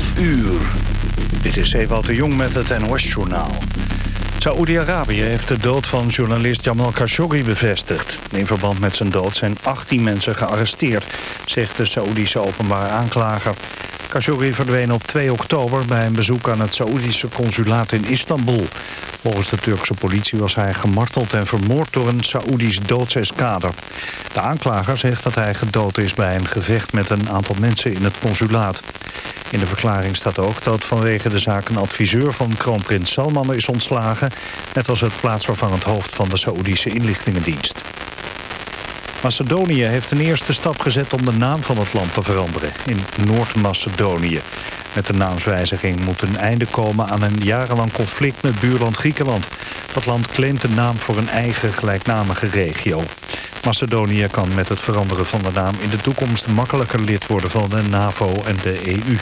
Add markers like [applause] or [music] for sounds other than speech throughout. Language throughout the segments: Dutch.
12 uur. Dit is Ewout de Jong met het NOS-journaal. Saoedi-Arabië heeft de dood van journalist Jamal Khashoggi bevestigd. In verband met zijn dood zijn 18 mensen gearresteerd, zegt de Saoedische openbare aanklager. Khashoggi verdween op 2 oktober bij een bezoek aan het Saoedische consulaat in Istanbul. Volgens de Turkse politie was hij gemarteld en vermoord door een Saoedisch doodseskader. De aanklager zegt dat hij gedood is bij een gevecht met een aantal mensen in het consulaat. In de verklaring staat ook dat vanwege de zaak een adviseur van kroonprins Salman is ontslagen... net als het plaatsvervangend hoofd van de Saoedische inlichtingendienst. Macedonië heeft een eerste stap gezet om de naam van het land te veranderen, in Noord-Macedonië. Met de naamswijziging moet een einde komen aan een jarenlang conflict met buurland Griekenland. Dat land claimt de naam voor een eigen gelijknamige regio. Macedonië kan met het veranderen van de naam in de toekomst makkelijker lid worden van de NAVO en de EU.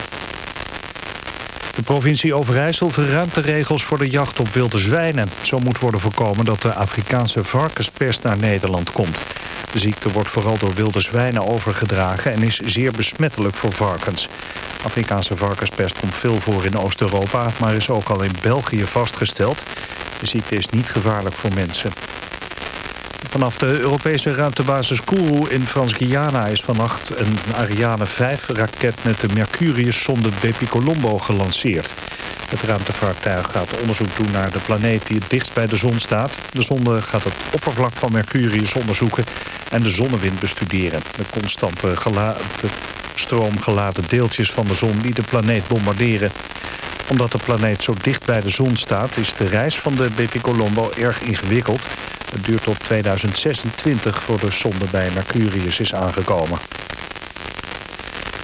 De provincie Overijssel verruimt de regels voor de jacht op wilde zwijnen. Zo moet worden voorkomen dat de Afrikaanse varkenspest naar Nederland komt. De ziekte wordt vooral door wilde zwijnen overgedragen... en is zeer besmettelijk voor varkens. Afrikaanse varkenspest komt veel voor in Oost-Europa... maar is ook al in België vastgesteld. De ziekte is niet gevaarlijk voor mensen. Vanaf de Europese ruimtebasis Kourou in Frans-Guyana is vannacht een Ariane 5-raket met de Mercurius-zonde Bepicolombo gelanceerd. Het ruimtevaartuig gaat onderzoek doen naar de planeet die het dichtst bij de zon staat. De zonde gaat het oppervlak van Mercurius onderzoeken en de zonnewind bestuderen. De constante stroomgeladen deeltjes van de zon die de planeet bombarderen. Omdat de planeet zo dicht bij de zon staat... is de reis van de Bepicolombo erg ingewikkeld. Het duurt tot 2026 voor de zonde bij Mercurius is aangekomen.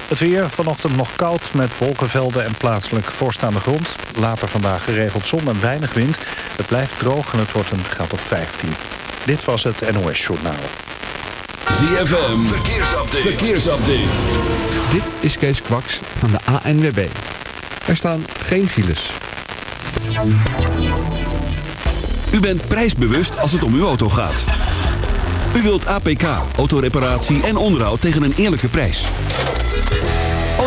Het weer vanochtend nog koud met wolkenvelden en plaatselijk vorst aan de grond. Later vandaag geregeld zon en weinig wind. Het blijft droog en het wordt een graad of 15. Dit was het NOS Journaal. ZFM, verkeersupdate. verkeersupdate. Dit is Kees Kwaks van de ANWB. Er staan geen files. U bent prijsbewust als het om uw auto gaat. U wilt APK, autoreparatie en onderhoud tegen een eerlijke prijs.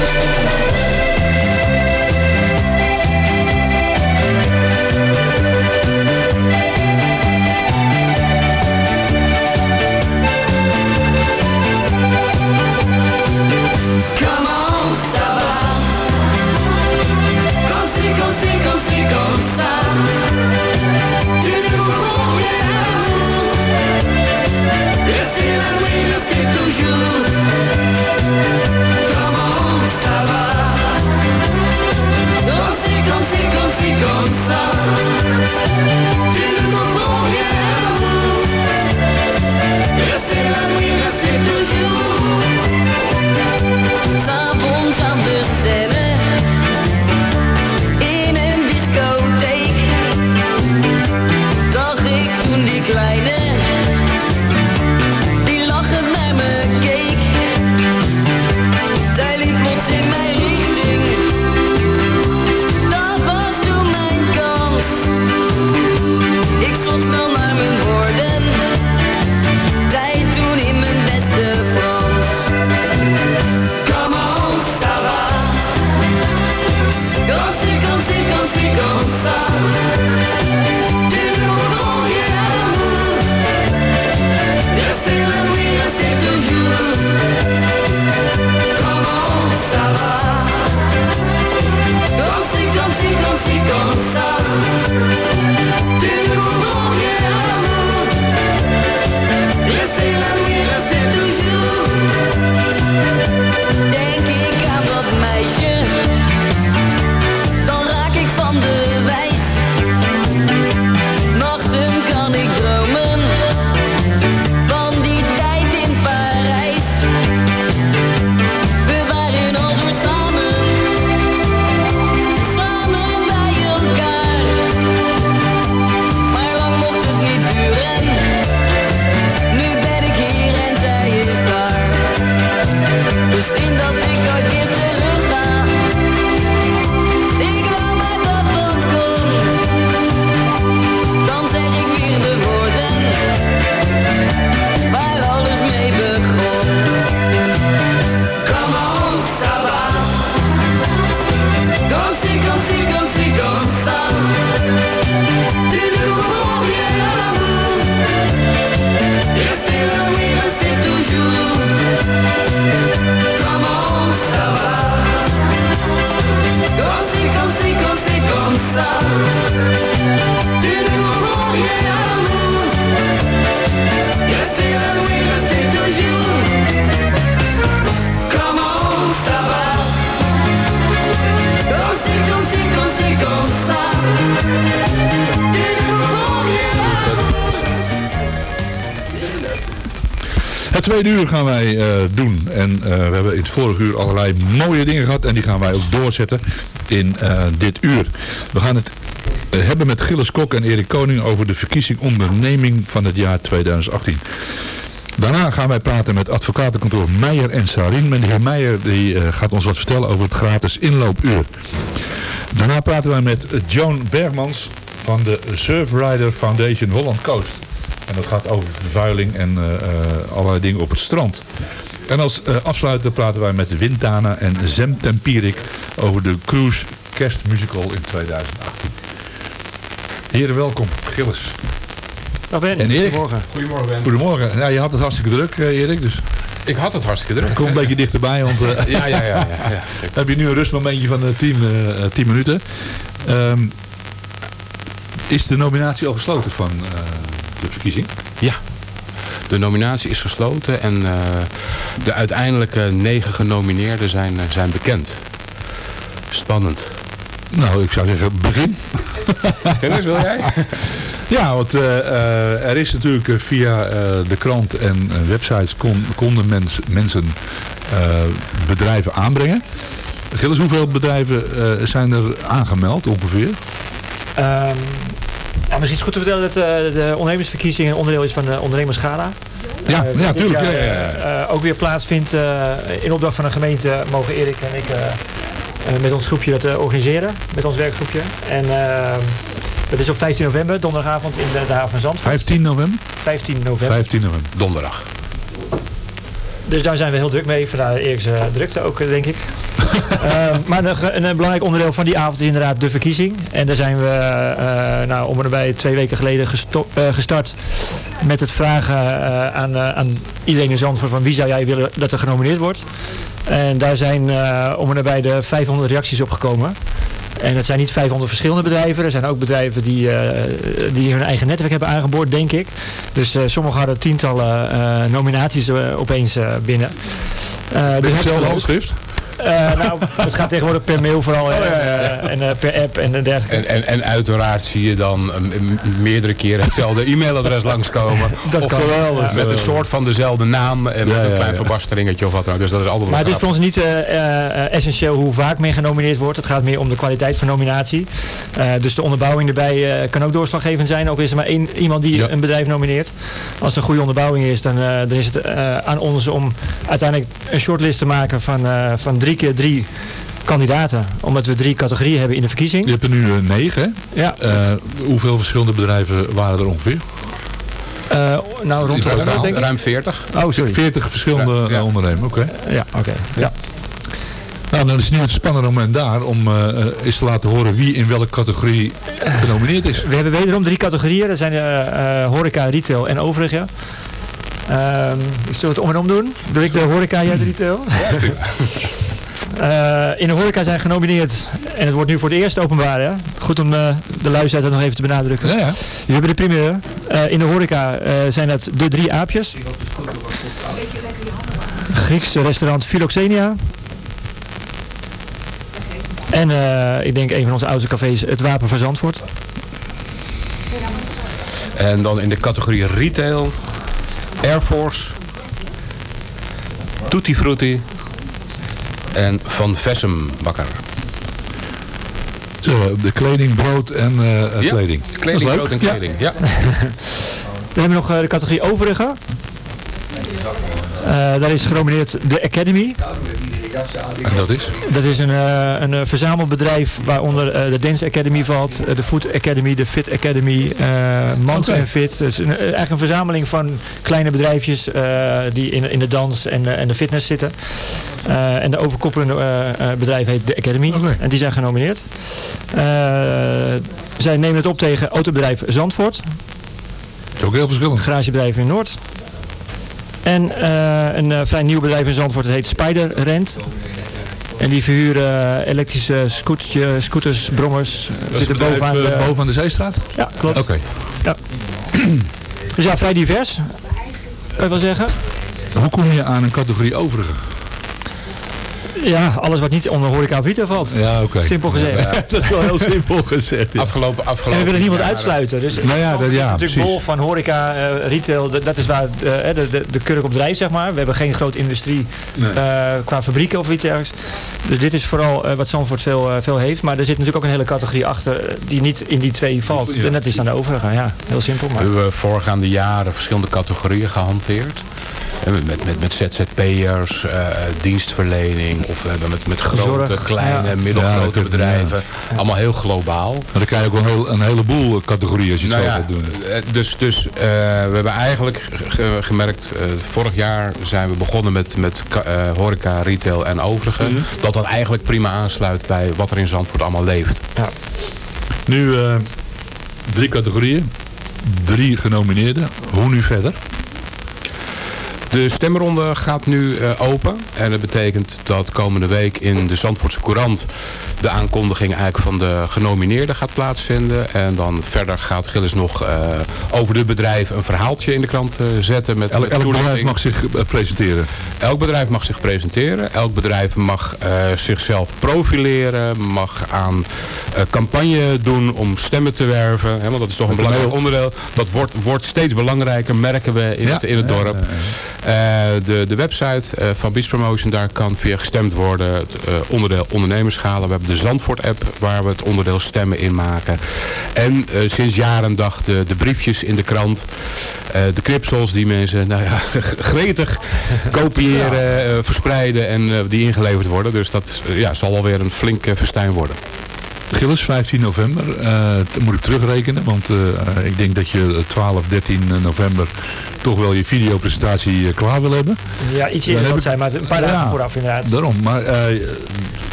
Thank you. Tweede uur gaan wij eh, doen. En eh, we hebben in het vorige uur allerlei mooie dingen gehad. En die gaan wij ook doorzetten in eh, dit uur. We gaan het hebben met Gilles Kok en Erik Koning over de verkiezing onderneming van het jaar 2018. Daarna gaan wij praten met advocatenkantoor Meijer en Sarin. Heer Meijer die, gaat ons wat vertellen over het gratis inloopuur. Daarna praten wij met Joan Bergmans van de Surfrider Foundation Holland Coast. En dat gaat over vervuiling en eh, eh, allerlei dingen op het strand. En als eh, afsluiter praten wij met Windana en Zem Tempierik over de Cruise Kerstmusical in 2018. Heren, welkom. Gilles. Dag Ben, En Erik? goedemorgen. Goedemorgen Ben. Goedemorgen. Ja, je had het hartstikke druk, eh, Erik. Dus Ik had het hartstikke druk. kom een beetje dichterbij, want eh, Ja, ja, ja. ja, ja. dan [laughs] heb je nu een rustmomentje van 10 10 minuten. Ehm, is de nominatie al gesloten van eh, de verkiezing? Ja. De nominatie is gesloten en eh, de uiteindelijke negen genomineerden zijn, eh, zijn bekend. Spannend. Nou, ik zou zeggen, begin. [laughs] Kennis wil jij? [laughs] Ja, want eh, eh, er is natuurlijk via eh, de krant en websites kon, konden mens, mensen eh, bedrijven aanbrengen. Gilles, hoeveel bedrijven eh, zijn er aangemeld ongeveer? Ehm, misschien is het goed te vertellen dat eh, de ondernemersverkiezing een onderdeel is van de ondernemersgala. Ja, Eh, ja, dit tuurlijk, jaar, ja, ja, ja. eh, eh, ook weer plaatsvindt eh, in opdracht van een gemeente mogen Erik en ik eh, eh, met ons groepje dat eh, organiseren. Met ons werkgroepje. En ehm, dat is op 15 november, donderdagavond in de, de haven van Zandvoort. 15 november? 15 november. 15 november. Donderdag. Dus daar zijn we heel druk mee. Vandaar Erik's eh, drukte ook, eh, denk ik. [laughs] Ehm, maar een, een, een belangrijk onderdeel van die avond is inderdaad de verkiezing. En daar zijn we eh, nou, om en nabij twee weken geleden eh, gestart met het vragen eh, aan, eh, aan iedereen in Zandvoort van wie zou jij willen dat er genomineerd wordt. En daar zijn eh, om en nabij de 500 reacties op gekomen. En het zijn niet 500 verschillende bedrijven. Er zijn ook bedrijven die, eh, die hun eigen netwerk hebben aangeboord, denk ik. Dus eh, sommigen hadden tientallen eh, nominaties opeens binnen. Eh, dus Hetzelfde handschrift? Eh, nou, het gaat tegenwoordig per mail vooral hè, eh, en eh, per app en dergelijke. En, en, en uiteraard zie je dan meerdere keren hetzelfde e-mailadres [laughs] langskomen. Dat of kan. geweldig. Met een soort van dezelfde naam en met een ja, klein ja. verbasteringetje of wat dan ook. Dus dat is altijd Maar het is voor ons niet eh, eh, essentieel hoe vaak men genomineerd wordt. Het gaat meer om de kwaliteit van nominatie. Eh, dus de onderbouwing erbij eh, kan ook doorslaggevend zijn. Ook is er maar één iemand die Ja. een bedrijf nomineert. Als het een goede onderbouwing is, dan, eh, dan is het eh, aan ons om uiteindelijk een shortlist te maken van, eh, van drie keer drie kandidaten. Omdat we drie categorieën hebben in de verkiezing. Je hebt er nu eh, negen, hè? Ja, Eh, hoeveel verschillende bedrijven waren er ongeveer? eh, nou rond de in totaal? 100 denk ik. Ruim 40. Oh, sorry. 40 verschillende Ja, ja. ondernemers, oké. Ja, oké. Ja. Nou, dan is het nu het spannende moment daar om eens te laten horen wie in welke categorie genomineerd is. We hebben wederom drie categorieën. Dat zijn horeca, retail en overige. Ehm ik zal het om en om doen. Doe ik de horeca, jij de retail? [laughs] Eh, in de horeca zijn genomineerd, en het wordt nu voor het eerst openbaar, hè? goed om eh, de luisteraar nog even te benadrukken. Ja, ja. We hebben de primeur. Eh, in de horeca eh, zijn dat de drie aapjes. Griekse restaurant Philoxenia. En eh, ik denk een van onze oudste cafés, het Wapen van Zandvoort. En dan in de categorie retail, Air Force, Tutti Frutti en Van Vessem Bakker. De kleding, brood en eh, Ja, kleding. Kleding, brood en kleding. Ja. [laughs] Dan hebben we nog eh, de categorie overige. Eh, daar is genomineerd de Academy. En dat is? Dat is een, eh, een eh, verzamelbedrijf waaronder eh, de Dance Academy valt, de Food Academy, de Fit Academy, eh Mans en Fit. Het is een, eigenlijk een verzameling van kleine bedrijfjes eh, die in, in de dans en, en de fitness zitten. Eh, en de overkoppelende eh, eh, bedrijf heet de Academy. En die zijn genomineerd. Eh, zij nemen het op tegen autobedrijf Zandvoort. Dat is ook heel verschillend. garagebedrijf in Noord. En eh, een eh, vrij nieuw bedrijf in Zandvoort, dat heet Spider Rent. En die verhuren eh, elektrische scootje, scooters, brommers. Dat zitten het bovenaan de... boven aan de Zeestraat? Ja, klopt. Oké. Dus ja, vrij divers. Kan je wel zeggen. Hoe kom je aan een categorie overige? Ja, alles wat niet onder horeca retail valt. Ja. Simpel gezegd. Ja, [laughs] dat is wel heel simpel gezegd. ja. Afgelopen, En afgelopen we willen niemand uitsluiten. Dus Nou ja, dat- ja, natuurlijk bol van horeca, eh, retail, dat, is waar eh, de, de, de kurk op drijft, zeg maar. We hebben geen grote industrie Nee. eh, qua fabrieken of iets dergelijks. Dus dit is vooral wat Zandvoort veel, veel heeft. Maar er zit natuurlijk ook een hele categorie achter die niet in die twee valt. En dat is aan de overige. Ja, heel simpel. We Maar. hebben voorgaande jaren verschillende categorieën gehanteerd. Met, met, met, ZZP'ers, eh, dienstverlening, of we hebben met, met grote, Zorg, kleine, ja. middelgrote Ja, bedrijven. Allemaal heel globaal. Maar dan krijg je ook een, heel, een heleboel eh, categorieën als je het Nou zo gaat doen. dus dus we hebben eigenlijk ge- gemerkt, vorig jaar zijn we begonnen met, met horeca, retail en overige. Mhm. Dat dat eigenlijk prima aansluit bij wat er in Zandvoort allemaal leeft. Nu drie categorieën, drie genomineerden. Hoe nu verder? De stemronde gaat nu eh, open. En dat betekent dat komende week in de Zandvoortse Courant de aankondiging eigenlijk van de genomineerden gaat plaatsvinden. En dan verder gaat Gilles nog eh, over de bedrijven een verhaaltje in de krant eh, zetten. Met, Elk, bedrijf mag zich presenteren. Elk bedrijf mag zich presenteren. Elk bedrijf mag zichzelf profileren. Mag aan campagne doen om stemmen te werven. Hè, want dat is toch een belangrijk onderdeel. Dat wordt, wordt steeds belangrijker, merken we in, Ja. het, in het dorp. Eh, de, de website eh, van Beach Promotion, daar kan via gestemd worden. Het eh, onderdeel ondernemerschalen. We hebben de Zandvoort app waar we het onderdeel stemmen in maken. En sinds jaar en dag de, de briefjes in de krant. De cripsels die mensen nou ja, [laughs] gretig kopiëren, verspreiden en die ingeleverd worden. Dus dat ja, zal alweer een flink eh, festijn worden. Gilles, 15 november. eh, dat moet ik terugrekenen, want eh, eh, ik denk dat je 12, 13 november toch wel je videopresentatie eh, klaar wil hebben. Ja, iets eerder zijn, maar een paar Ja. dagen vooraf inderdaad. Daarom, maar eh,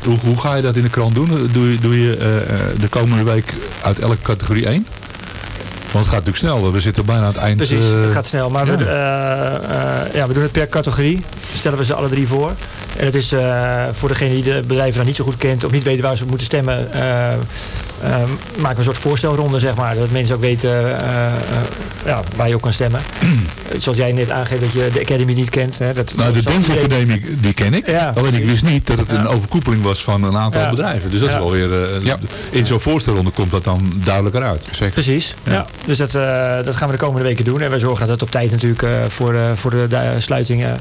hoe, hoe ga je dat in de krant doen? Doe je, doe je eh, eh, de komende week uit elke categorie één? Want het gaat natuurlijk snel, we zitten bijna aan het eind. Precies, eh, het gaat snel. Maar we, ja. eh, eh, ja, we doen het per categorie. Stellen we ze alle drie voor. En het is eh, voor degene die de bedrijven dan niet zo goed kent of niet weten waar ze moeten stemmen, eh, eh, maken we een soort voorstelronde, zeg maar. Dat mensen ook weten eh, eh, ja, waar je op kan stemmen. [clears throat] Zoals jij net aangeeft dat je de Academy niet kent. Hè, dat, Nou, de Dance Academie, die ken ik. Ja, Alleen ik wist niet dat het een overkoepeling was van een aantal Ja. bedrijven. Dus dat is wel weer... eh, Ja. In zo'n voorstelronde komt dat dan duidelijker uit. Zeker. Precies, ja. Dus dat, eh, dat gaan we de komende weken doen. En wij zorgen dat het op tijd natuurlijk eh, voor, eh, voor de, de sluiting... eh,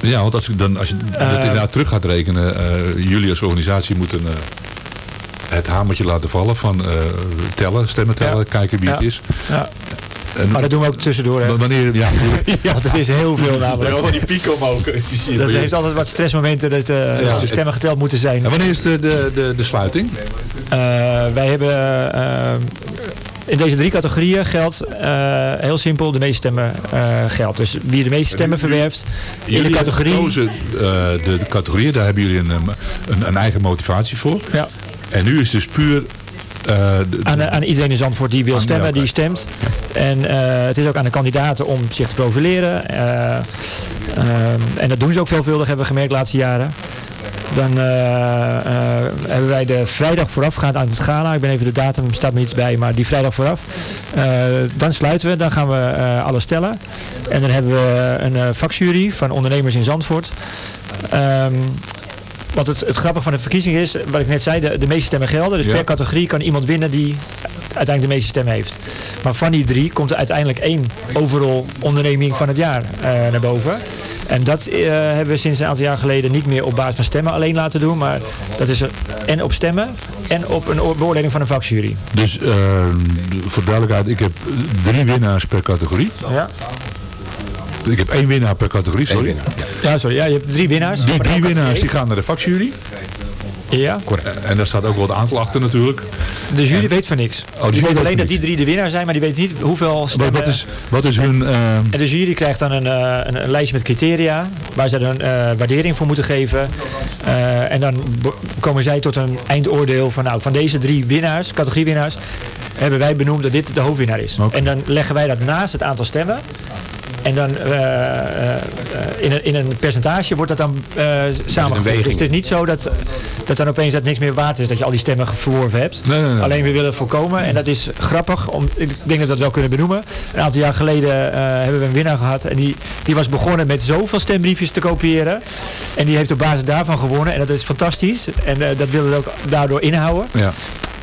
Ja, want als, ik dan, als je dat Eh. inderdaad terug gaat rekenen, eh, jullie als organisatie moeten eh, het hamertje laten vallen van tellen, stemmen tellen, Ja. kijken wie het Ja. is. ja. En, Maar dat doen we ook tussendoor. Hè. wanneer, [laughs] ja, Want het is heel veel namelijk. Ja, die piek omhoog. [laughs] Dat heeft altijd wat stressmomenten dat Ja. de stemmen geteld moeten zijn. En wanneer is de, de, de, de sluiting? Wij hebben in deze drie categorieën geldt eh, heel simpel de meeste stemmen eh geldt. Dus wie de meeste stemmen verwerft in de categorie. eh, de, de categorieën, daar hebben jullie een, een, een eigen motivatie voor. Ja, En nu is het dus puur... de- aan, aan iedereen in Zandvoort die wil Aan- stemmen, die stemt. En het is ook aan de kandidaten om zich te profileren. Eh, ehm, en dat doen ze ook veelvuldig, hebben we gemerkt de laatste jaren. Dan eh, eh, hebben wij de vrijdag voorafgaand aan het gala. Ik ben even de datum, staat me niet bij, maar die vrijdag vooraf. Eh, dan sluiten we, dan gaan we alles tellen. En dan hebben we een vakjury van ondernemers in Zandvoort. Ehm, wat het, het grappige van de verkiezing is, wat ik net zei, de, de meeste stemmen gelden. Dus Ja. per categorie kan iemand winnen die uiteindelijk de meeste stemmen heeft. Maar van die drie komt er uiteindelijk één overal onderneming van het jaar eh, naar boven. En dat eh, hebben we sinds een aantal jaar geleden niet meer op basis van stemmen alleen laten doen. Maar dat is er en op stemmen en op een oor- beoordeling van een vakjury. Dus eh, voor duidelijkheid, ik heb drie winnaars per categorie. Ja, Ik heb één winnaar per categorie, sorry. winnaar, ja sorry. Ja, je hebt drie winnaars. Die drie winnaars die gaan naar de vakjury. Ja, En daar staat ook wel het aantal achter natuurlijk. de jury weet van niks. Oh, die die weet alleen dat die drie de winnaar zijn, maar die weet niet hoeveel stemmen... wat, is, wat is hun... eh, En de jury krijgt dan een, eh, een, een lijstje met criteria waar ze dan eh, waardering voor moeten geven. Eh, en dan komen zij tot een eindoordeel van, nou, van deze drie winnaars, categoriewinnaars, hebben wij benoemd dat dit de hoofdwinnaar is. En dan leggen wij dat naast het aantal stemmen. En dan eh, in, een, in een percentage wordt dat dan eh samengevoegd. Dus het is niet zo dat, dat dan opeens dat niks meer waard is. Dat je al die stemmen verworven hebt. Nee, nee, nee. Alleen we willen voorkomen. En dat is grappig. Om, ik denk dat we dat wel kunnen benoemen. Een aantal jaar geleden hebben we een winnaar gehad. En die, die was begonnen met zoveel stembriefjes te kopiëren. En die heeft op basis daarvan gewonnen. En dat is fantastisch. En dat willen we ook daardoor inhouden. Ja.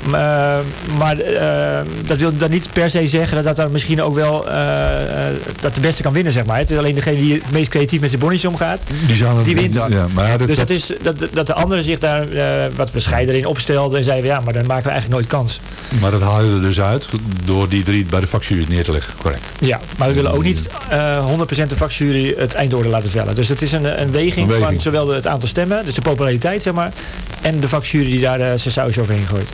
Maar, maar eh, dat wil dan niet per se zeggen dat dat dan misschien ook wel eh, eh, dat de beste kan winnen, zeg maar. Het is alleen degene die het meest creatief met zijn bonnetjes omgaat. Die, Die wint dan. Ja, maar Dus dat is dat, dat de anderen zich daar eh, wat bescheiden in opstelden en zeiden ja, maar dan maken we eigenlijk nooit kans. maar dat haal je er dus uit door die drie bij de vakjury neer te leggen. Correct. Ja, maar we willen ook niet eh 100% de vakjury het eindoordeel laten vellen. Dus het is een, een, weging, Een weging. van zowel het aantal stemmen, dus de populariteit zeg maar, en de vakjury die daar eh, zijn saus overheen gooit.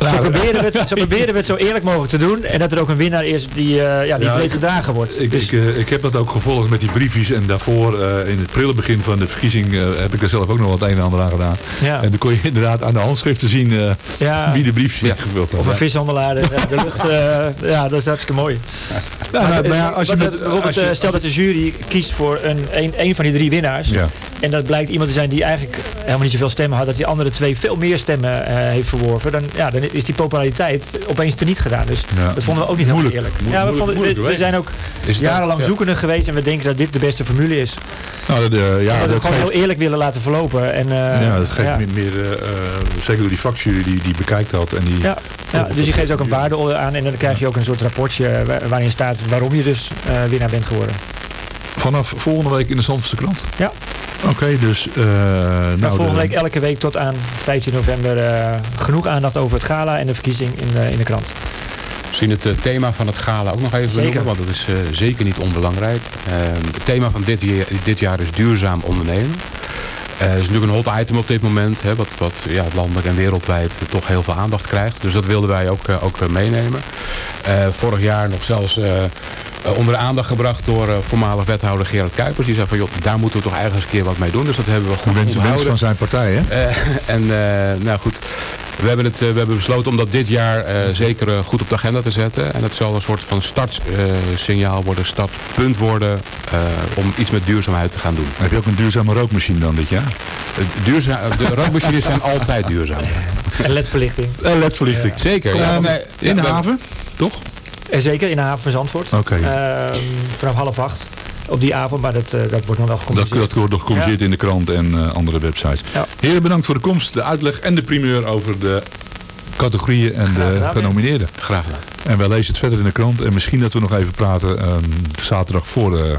Zo proberen, we het, zo [laughs] proberen we het zo eerlijk mogelijk te doen. En dat er ook een winnaar is die, eh, ja, die Ja, breed gedragen wordt. Ik, Dus- ik, eh, ik heb dat ook gevolgd met die briefjes en daarvoor eh, in het prille begin van de verkiezing eh, heb ik er zelf ook nog wat een en ander aan gedaan. Ja. En dan kon je inderdaad aan de handschriften zien eh, ja, wie de briefjes ingevuld had. of een Ja. vishandelaar in de lucht. eh, ja, dat is hartstikke mooi. Nou, Maar, maar ja, als je met, bijvoorbeeld, als je- eh, stel dat de jury kiest voor een, een, een van die drie winnaars. Ja. En dat blijkt iemand te zijn die eigenlijk helemaal niet zoveel stemmen had. Dat die andere twee veel meer stemmen eh, heeft verworven. Dan, ja, dan is die populariteit opeens teniet gedaan. Dus Ja. dat vonden we ook niet Moeilijk. eerlijk. Mo- Ja, we, moeilijk- we, zijn ook jarenlang ja. zoekende geweest. En we denken dat dit de beste formule is. nou, de, ja, en dat we dat gewoon geeft, heel eerlijk willen laten verlopen. En, eh, ja, dat geeft ja. meer, meer eh, eh, zeker door die vakjury die, die bekijkt had. En die, Ja, ja, dus je geeft ook een waarde aan en dan krijg je ook een soort rapportje eh, wa- waarin staat waarom je dus eh, winnaar bent geworden. Vanaf volgende week in de Zandvoortse krant? Ja. Oké, dus... eh Nou, volgende de- week elke week tot aan 15 november eh, genoeg aandacht over het gala en de verkiezing in de, in de krant. Misschien het eh, thema van het gala ook nog even Zeker. benoemen, want dat is eh, zeker niet onbelangrijk. Eh, het thema van dit dit jaar is duurzaam ondernemen. Eh Het is natuurlijk een hot item op dit moment, hè, wat, wat ja, landelijk en wereldwijd eh, toch heel veel aandacht krijgt. Dus dat wilden wij ook, eh, ook eh, meenemen. Eh, vorig jaar nog zelfs eh, eh, onder de aandacht gebracht door eh, voormalig wethouder Gerard Kuipers. Die zei van, joh, daar moeten we toch eigenlijk eens een keer wat mee doen. Dus dat hebben we goed onthouden. van zijn partij, hè? Eh, [laughs] en eh, nou goed, we hebben, het, eh, we hebben besloten om dat dit jaar eh, zeker eh, goed op de agenda te zetten. En het zal een soort van startsignaal worden, startpunt worden eh, om iets met duurzaamheid te gaan doen. Heb je ook een duurzame rookmachine dan dit jaar? Duurzaam, de rookmachines zijn altijd duurzaam. En ledverlichting. Uh, LED-verlichting. Zeker. Ja, in de haven, toch? En zeker in de haven van Zandvoort. Oké. Ehm, vanaf half acht op die avond, maar dat, eh, dat wordt nog wel Dat, gecommuniceerd. dat wordt nog gecommuniceerd in de krant en eh, andere websites. Ja. Heren, bedankt voor de komst, de uitleg en de primeur over de categorieën en Graag de genomineerden. Graag gedaan. En wij lezen het verder in de krant. En misschien dat we nog even praten ehm, zaterdag voor de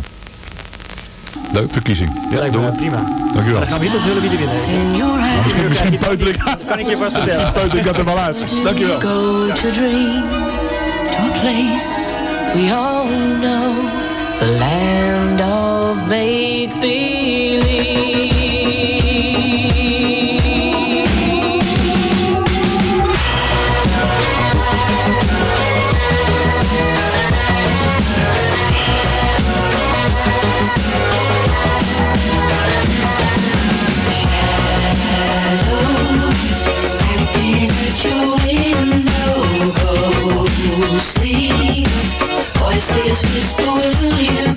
Leuk. verkiezing. Ja, Lijkt doen me we. prima. Dankjewel. Dan gaan we niet wie de your hand. Misschien peuter ik, Kan ik je vast [laughs] vertellen. peuter ik dat er wel uit. Dankjewel. Go to dream to a place we all know, the land of make believe. see a we just do it,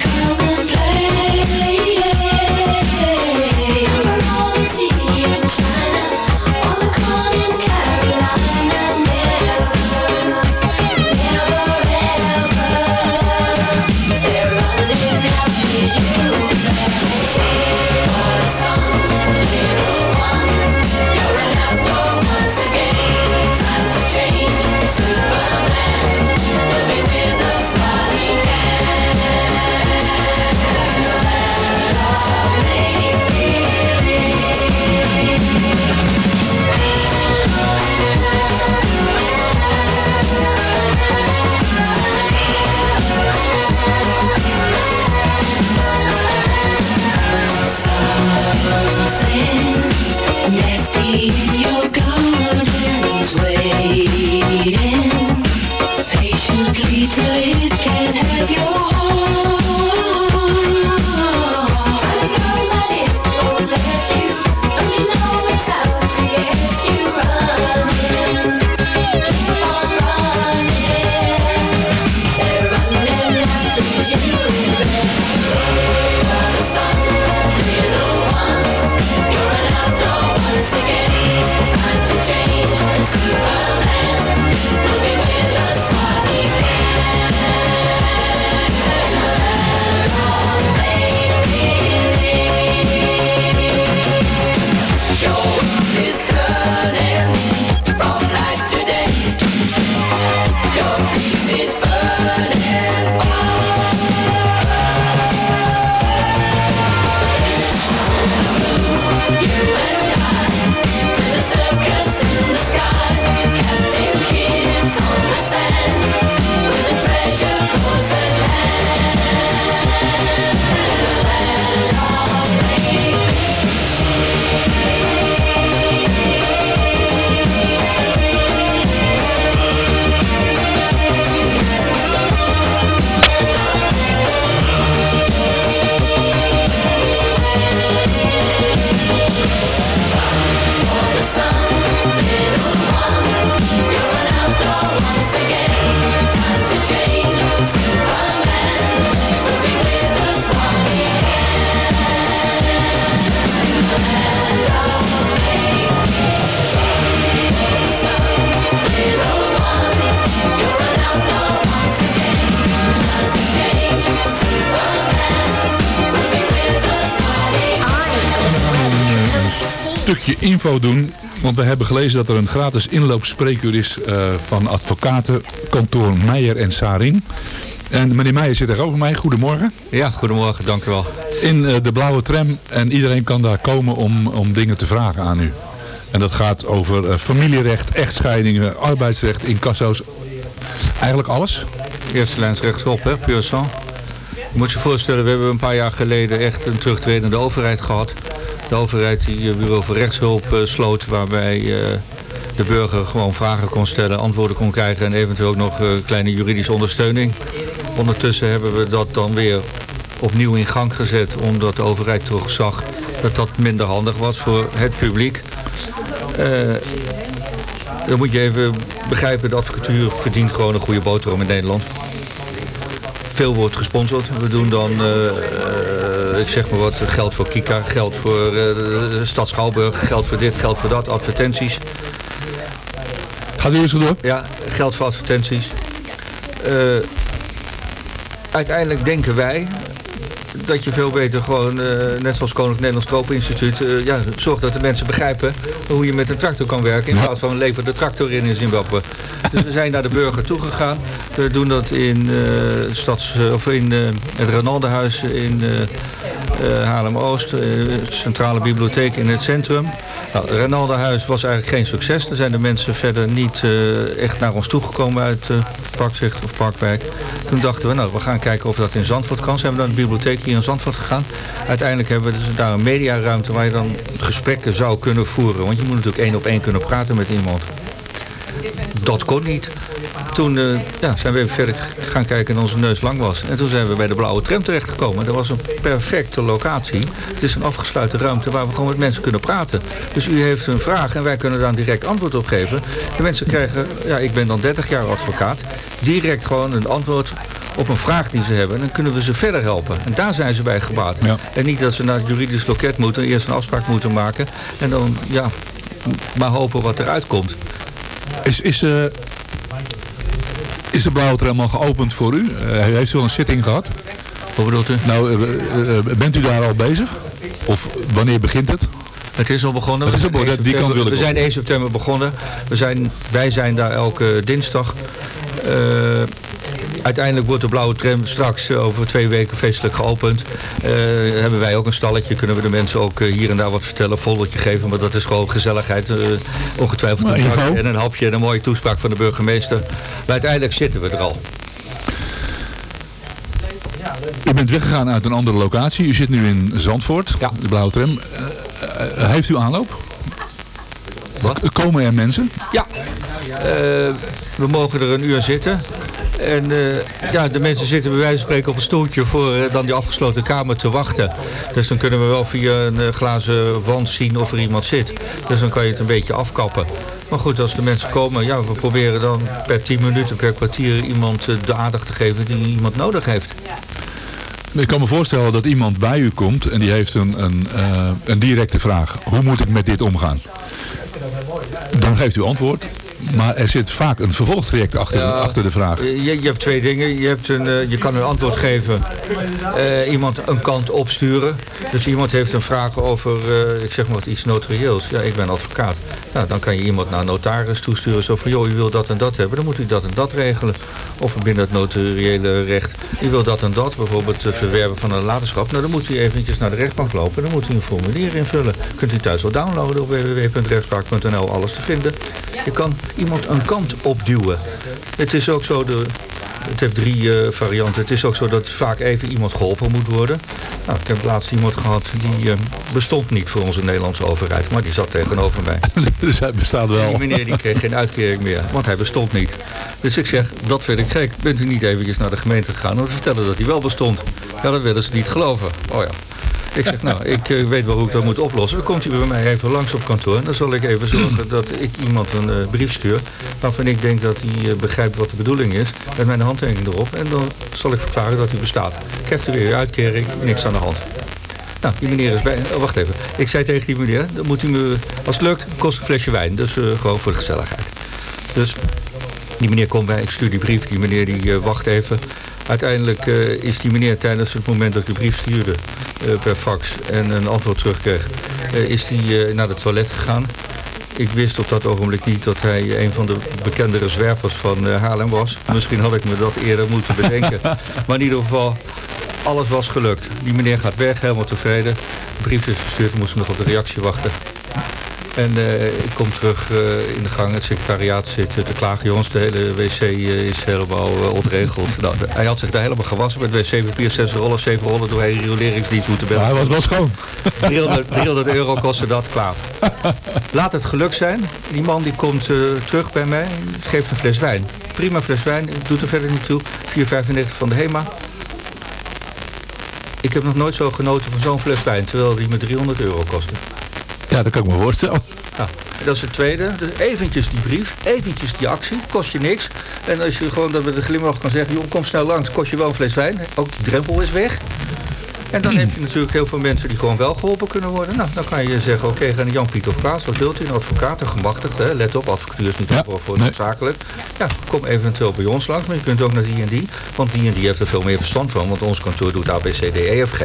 stukje info doen. Want we hebben gelezen dat er een gratis inloopspreekuur is eh, van advocatenkantoor Meijer en Sarin. En meneer Meijer zit tegenover mij. Goedemorgen. Ja, goedemorgen, dank u wel. In eh, de blauwe tram. En iedereen kan daar komen om, om dingen te vragen aan u. En dat gaat over eh, familierecht, echtscheidingen, arbeidsrecht, incasso's. Eigenlijk alles. Eerste lijns rechtop, hè, pur sang. Je moet je voorstellen, we hebben een paar jaar geleden echt een terugtredende overheid gehad. De overheid die eh, Bureau voor Rechtshulp eh, sloot, waarbij eh, de burger gewoon vragen kon stellen, antwoorden kon krijgen en eventueel ook nog kleine juridische ondersteuning. Ondertussen hebben we dat dan weer opnieuw in gang gezet, omdat de overheid toch zag dat dat minder handig was voor het publiek. Eh, dan moet je even begrijpen, de advocatuur verdient gewoon een goede boterham in Nederland. Veel wordt gesponsord. We doen dan, eh, eh, ik zeg maar wat, geld voor Kika, geld voor eh, Stad Schouwburg, geld voor dit, geld voor dat, advertenties. Gaat u eens zo door? Ja, geld voor advertenties. Uiteindelijk denken wij dat je veel beter gewoon, net zoals Koninklijk Nederlands Tropeninstituut, eh ja, zorgt dat de mensen begrijpen hoe je met een tractor kan werken. In plaats van lever de tractor in in Zimbabwe. Dus we zijn naar de burger toegegaan. We doen dat in, eh, stads, of in eh, het Renaldenhuis in eh, eh, Haarlem-Oost, eh, centrale bibliotheek in het centrum. Nou, Renaldenhuis was eigenlijk geen succes. Er zijn de mensen verder niet eh, echt naar ons toegekomen uit uh, Parkzicht of Parkwijk. Toen dachten we, nou, we gaan kijken of dat in Zandvoort kan. Zijn we naar de bibliotheek hier in Zandvoort gegaan. Uiteindelijk hebben we dus daar een mediaruimte waar je dan gesprekken zou kunnen voeren. Want je moet natuurlijk één op één kunnen praten met iemand. Dat kon niet. Toen eh, ja, zijn we even verder gaan kijken en onze neus lang was. En toen zijn we bij de blauwe tram terechtgekomen. Dat was een perfecte locatie. Het is een afgesloten ruimte waar we gewoon met mensen kunnen praten. Dus u heeft een vraag en wij kunnen daar direct antwoord op geven. De mensen krijgen, ja, ik ben dan 30 jaar advocaat, direct gewoon een antwoord op een vraag die ze hebben. En dan kunnen we ze verder helpen. En daar zijn ze bij gebaat. Ja. En niet dat ze naar het juridisch loket moeten, eerst een afspraak moeten maken. En dan, ja, maar hopen wat eruit komt. Is, is, eh, is de blauwe tram al geopend voor u? Eh, heeft u al een zitting gehad? Wat bedoelt u? Nou, eh, bent u daar al bezig? Of wanneer begint het? Het is al begonnen. Het is We al zijn begonnen, 1 die kant wil ik We zijn 1 september begonnen. We zijn, wij zijn daar elke dinsdag. Eh, uiteindelijk wordt de blauwe tram straks eh, over twee weken feestelijk geopend. Eh, hebben wij ook een stalletje. Kunnen we de mensen ook eh, hier en daar wat vertellen. Een foldertje geven. Maar dat is gewoon gezelligheid. ongetwijfeld een en een hapje en een mooie toespraak van de burgemeester. Maar uiteindelijk zitten we er al. U bent weggegaan uit een andere locatie. U zit nu in Zandvoort, Ja. de blauwe tram. Heeft u aanloop? Wat? Komen er mensen? Ja, we mogen er een uur zitten. En eh, ja, de mensen zitten bij wijze van spreken op een stoeltje voor eh, dan die afgesloten kamer te wachten. Dus dan kunnen we wel via een eh, glazen wand zien of er iemand zit. Dus dan kan je het een beetje afkappen. Maar goed, als de mensen komen, ja, we proberen dan per 10 minuten, per kwartier iemand de aandacht te geven die iemand nodig heeft. Ik kan me voorstellen dat iemand bij u komt en die heeft een, een, een directe vraag. Hoe moet ik met dit omgaan? Dan geeft u antwoord. Maar er zit vaak een vervolgtraject achter, Ja. achter de vraag. Je, je hebt twee dingen. Je, hebt een, eh, je kan een antwoord geven. eh, iemand een kant opsturen. Dus iemand heeft een vraag over, eh, ik zeg maar iets notarieels. Ja, ik ben advocaat. Nou, dan kan je iemand naar een notaris toesturen. Zo van, joh, u wil dat en dat hebben. Dan moet u dat en dat regelen. Of binnen het notariële recht. U wil dat en dat. Bijvoorbeeld het verwerven van een laterschap. Nou, dan moet u eventjes naar de rechtbank lopen. Dan moet u een formulier invullen. Kunt u thuis wel downloaden op www.rechtspraak.nl. Alles te vinden. Je kan iemand een kant opduwen. Het is ook zo, de, het heeft drie eh, varianten. Het is ook zo dat vaak even iemand geholpen moet worden. Nou, ik heb laatst iemand gehad die eh, bestond niet voor onze Nederlandse overheid. Maar die zat tegenover mij. [laughs] dus hij bestaat Die wel. meneer die kreeg geen uitkering meer, want hij bestond niet. Dus ik zeg, dat vind ik gek. Bent u niet eventjes naar de gemeente gegaan om te vertellen dat hij wel bestond? Ja, dat willen ze niet geloven. Oh ja. Ik zeg, nou, ik eh, weet wel hoe ik dat moet oplossen. Dan komt hij bij mij even langs op kantoor. En dan zal ik even zorgen dat ik iemand een eh, brief stuur... waarvan ik denk dat hij eh, begrijpt wat de bedoeling is... met mijn handtekening erop. En dan zal ik verklaren dat hij bestaat. Krijgt u weer uw uitkering, niks aan de hand. Nou, die meneer is bij... Oh, wacht even. Ik zei tegen die meneer, dan moet u me... Als het lukt, kost een flesje wijn. Dus gewoon voor de gezelligheid. Dus die meneer komt bij, ik stuur die brief. Die meneer die wacht even. Uiteindelijk eh, is die meneer tijdens het moment dat ik de brief stuurde... eh, per fax en een antwoord terugkreeg... eh, is hij naar het toilet gegaan. Ik wist op dat ogenblik niet dat hij een van de bekendere zwervers van Haarlem was. Misschien had ik me dat eerder moeten bedenken. [laughs] maar in ieder geval, alles was gelukt. Die meneer gaat weg, helemaal tevreden. De brief is verstuurd, we moesten nog op de reactie wachten. En eh, ik kom terug eh, in de gang, het secretariaat zit te klagen. Jongens, de hele wc eh, is helemaal ontregeld. Nou, hij had zich daar helemaal gewassen met wc-papier, 6 rollen, 7 rollen door een rioleringsdienst moeten bellen. Hij was wel schoon. 300, 300 euro kostte dat, klaar. Laat het geluk zijn. Die man die komt terug bij mij, geeft een fles wijn. Prima fles wijn, doet er verder niet toe. 4,95 van de HEMA. Ik heb nog nooit zo genoten van zo'n fles wijn, terwijl die me 300 euro kostte. Ja, dat kan ik me voorstellen. Ja, dat is het tweede. Dus eventjes die brief, eventjes die actie, kost je niks. En als je gewoon dat met een glimlach kan zeggen, joh, kom snel langs, kost je wel een fles wijn. Ook die drempel is weg. En dan heb je natuurlijk heel veel mensen die gewoon wel geholpen kunnen worden. Nou, dan kan je zeggen, oké, ga naar Jan Piet of Klaas, wat wilt u? Een advocaat, een gemachtigd, hè? let op, advocatuur is niet Ja, voor nee. noodzakelijk. Ja, kom eventueel bij ons langs, maar je kunt ook naar die en die. Want die en die heeft er veel meer verstand van, want ons kantoor doet A, B, C, D, E, F, G.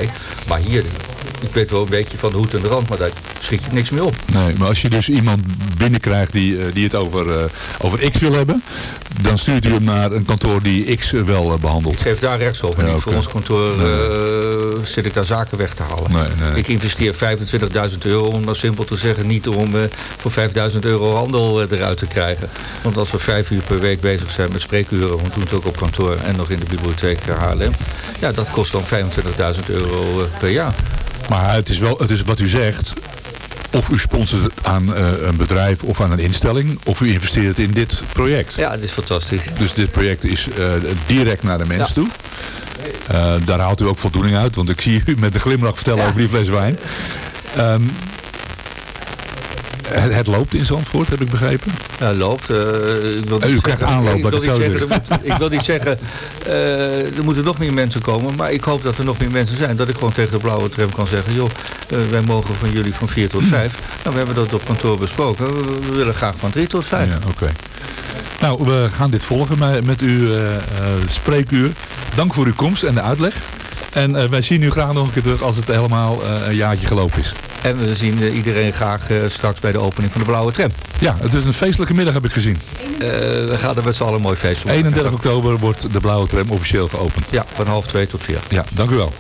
Maar hier, ik weet wel een beetje van de hoed en de rand, maar daar schiet je niks mee op. Nee, maar als je dus iemand binnenkrijgt die, eh, die het over, eh, over X wil hebben, dan stuurt u hem naar een kantoor die X wel eh, behandelt. Ik geef daar rechtsop. En Ja, voor ons kantoor zit ik daar zaken weg te halen. Nee, nee. Ik investeer 25.000 euro om dat simpel te zeggen. Niet om voor 5.000 euro handel eruit te krijgen. Want als we vijf uur per week bezig zijn met spreekuren. Want we doen het ook op kantoor en nog in de bibliotheek Haarlem. Ja, dat kost dan 25.000 euro per jaar. Maar het is wel, het is wat u zegt. Of u sponsort het aan eh, een bedrijf of aan een instelling, of u investeert in dit project. Ja, het is fantastisch. Dus dit project is eh, direct naar de mens Ja. toe. Eh, daar haalt u ook voldoening uit, want ik zie u met een glimlach vertellen Ja. over die fles wijn. Ehm, het, het loopt in Zandvoort, heb ik begrepen. Ja, loopt. eh, ik wil Eh, u krijgt aanloop, ik wil ik het zo zeggen, moet- Ik wil niet zeggen, eh, er moeten nog meer mensen komen. Maar ik hoop dat er nog meer mensen zijn. Dat ik gewoon tegen de blauwe tram kan zeggen... joh, eh, wij mogen van jullie van 4 tot 5. Nou, we hebben dat op kantoor besproken. We, we willen graag van 3 tot 5. Ja, oké. Nou, we gaan dit volgen met, met uw eh, eh, spreekuur. Dank voor uw komst en de uitleg. En eh, wij zien u graag nog een keer terug als het helemaal eh, een jaartje gelopen is. En we zien eh, iedereen graag eh, straks bij de opening van de blauwe tram. Ja, het is een feestelijke middag heb ik gezien. Eh, we gaan er met z'n allen een mooi feest van maken. 31 oktober wordt de blauwe tram officieel geopend. Ja, van half 2 tot 4. Ja, dank u wel.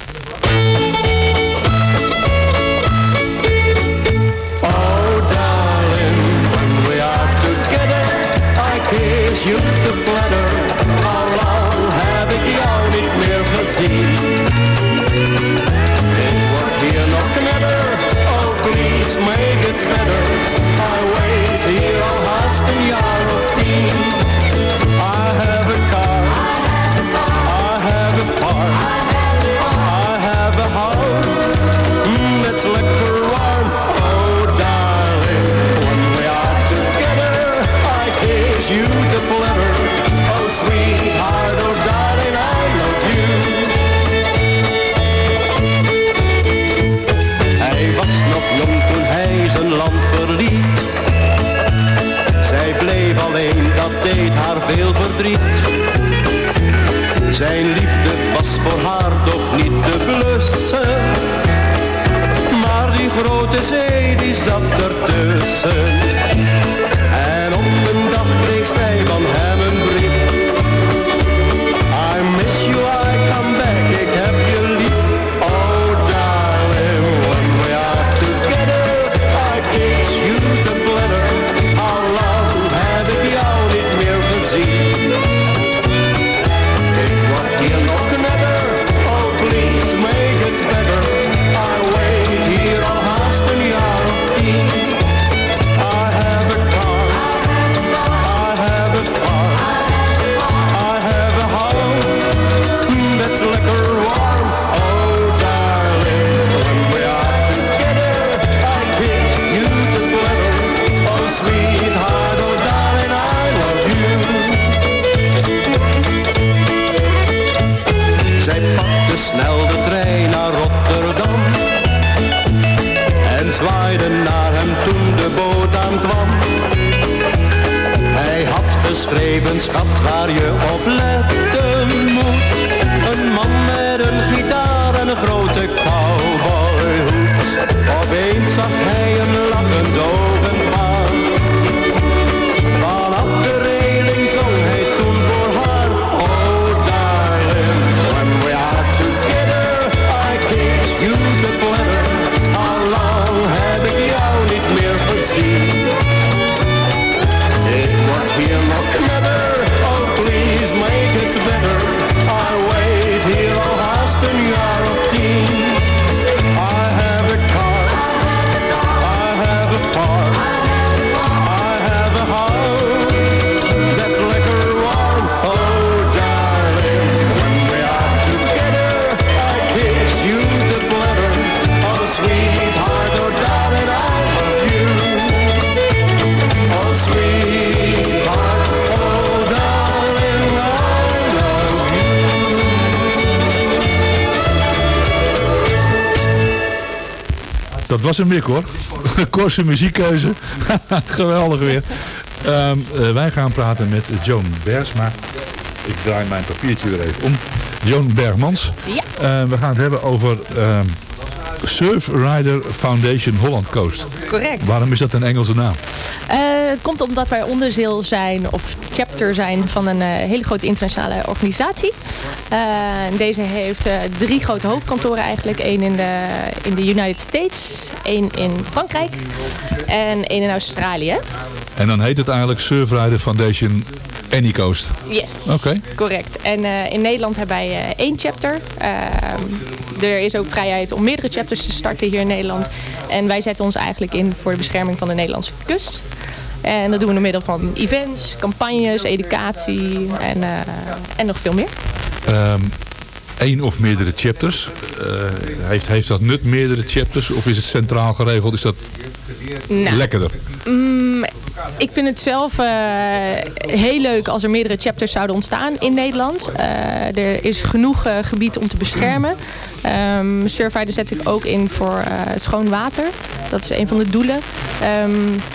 Hem weer, hoor. [laughs] Korse muziekkeuze. [laughs] Geweldig weer. Ehm, eh, wij gaan praten met Joan Bergsma. Ik draai mijn papiertje weer even om. Joan Bergmans. Ja. Eh, we gaan het hebben over ehm Surfrider Foundation Holland Coast. Correct. Waarom is dat een Engelse naam? Eh, het komt omdat wij onderdeel zijn of chapter zijn van een eh, hele grote internationale organisatie. Eh, deze heeft drie grote hoofdkantoren eigenlijk. Eén in de, in de United States, één in Frankrijk en één in Australië. En dan heet het eigenlijk Surfrider Foundation Any Coast. Yes. Oké. Correct. En in Nederland hebben wij één chapter. Ehm, er is ook vrijheid om meerdere chapters te starten hier in Nederland. En wij zetten ons eigenlijk in voor de bescherming van de Nederlandse kust. En dat doen we door middel van events, campagnes, educatie en, eh, en nog veel meer. Ehm Eén of meerdere chapters. Eh, heeft, heeft dat nut meerdere chapters? Of is het centraal geregeld? Is dat Nou, lekkerder? Mm, ik vind het zelf eh, heel leuk als er meerdere chapters zouden ontstaan in Nederland. Er is genoeg gebied om te beschermen. Um, Surfrider zet zich ook in voor eh, schoon water. Dat is een van de doelen. Ehm,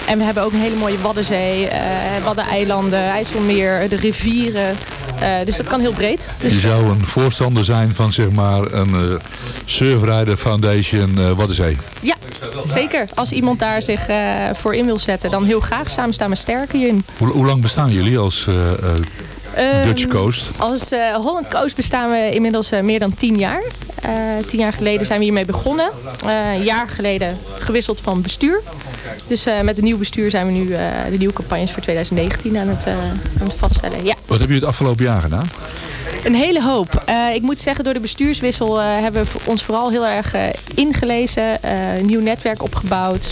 en we hebben ook een hele mooie Waddenzee, eh Waddeneilanden, IJsselmeer, de rivieren. Eh, dus dat kan heel breed. Dus, Je zou een voorstander zijn van zeg maar een eh Surfrider Foundation uh, Waddenzee. Ja, zeker. Als iemand daar zich voor in wil zetten, dan heel graag. Samen staan we sterk hierin. Hoe, hoe lang bestaan jullie als Ehm, Dutch Coast? Als eh, Holland Coast bestaan we inmiddels eh, meer dan tien jaar. Eh, tien jaar geleden zijn we hiermee begonnen. Een jaar geleden gewisseld van bestuur. Dus met een nieuw bestuur zijn we nu de nieuwe campagnes voor 2019 aan het, aan het vaststellen. Ja. Wat hebben jullie het afgelopen jaar gedaan? Een hele hoop. Ik moet zeggen, door de bestuurswissel hebben we ons vooral heel erg ingelezen. een nieuw netwerk opgebouwd.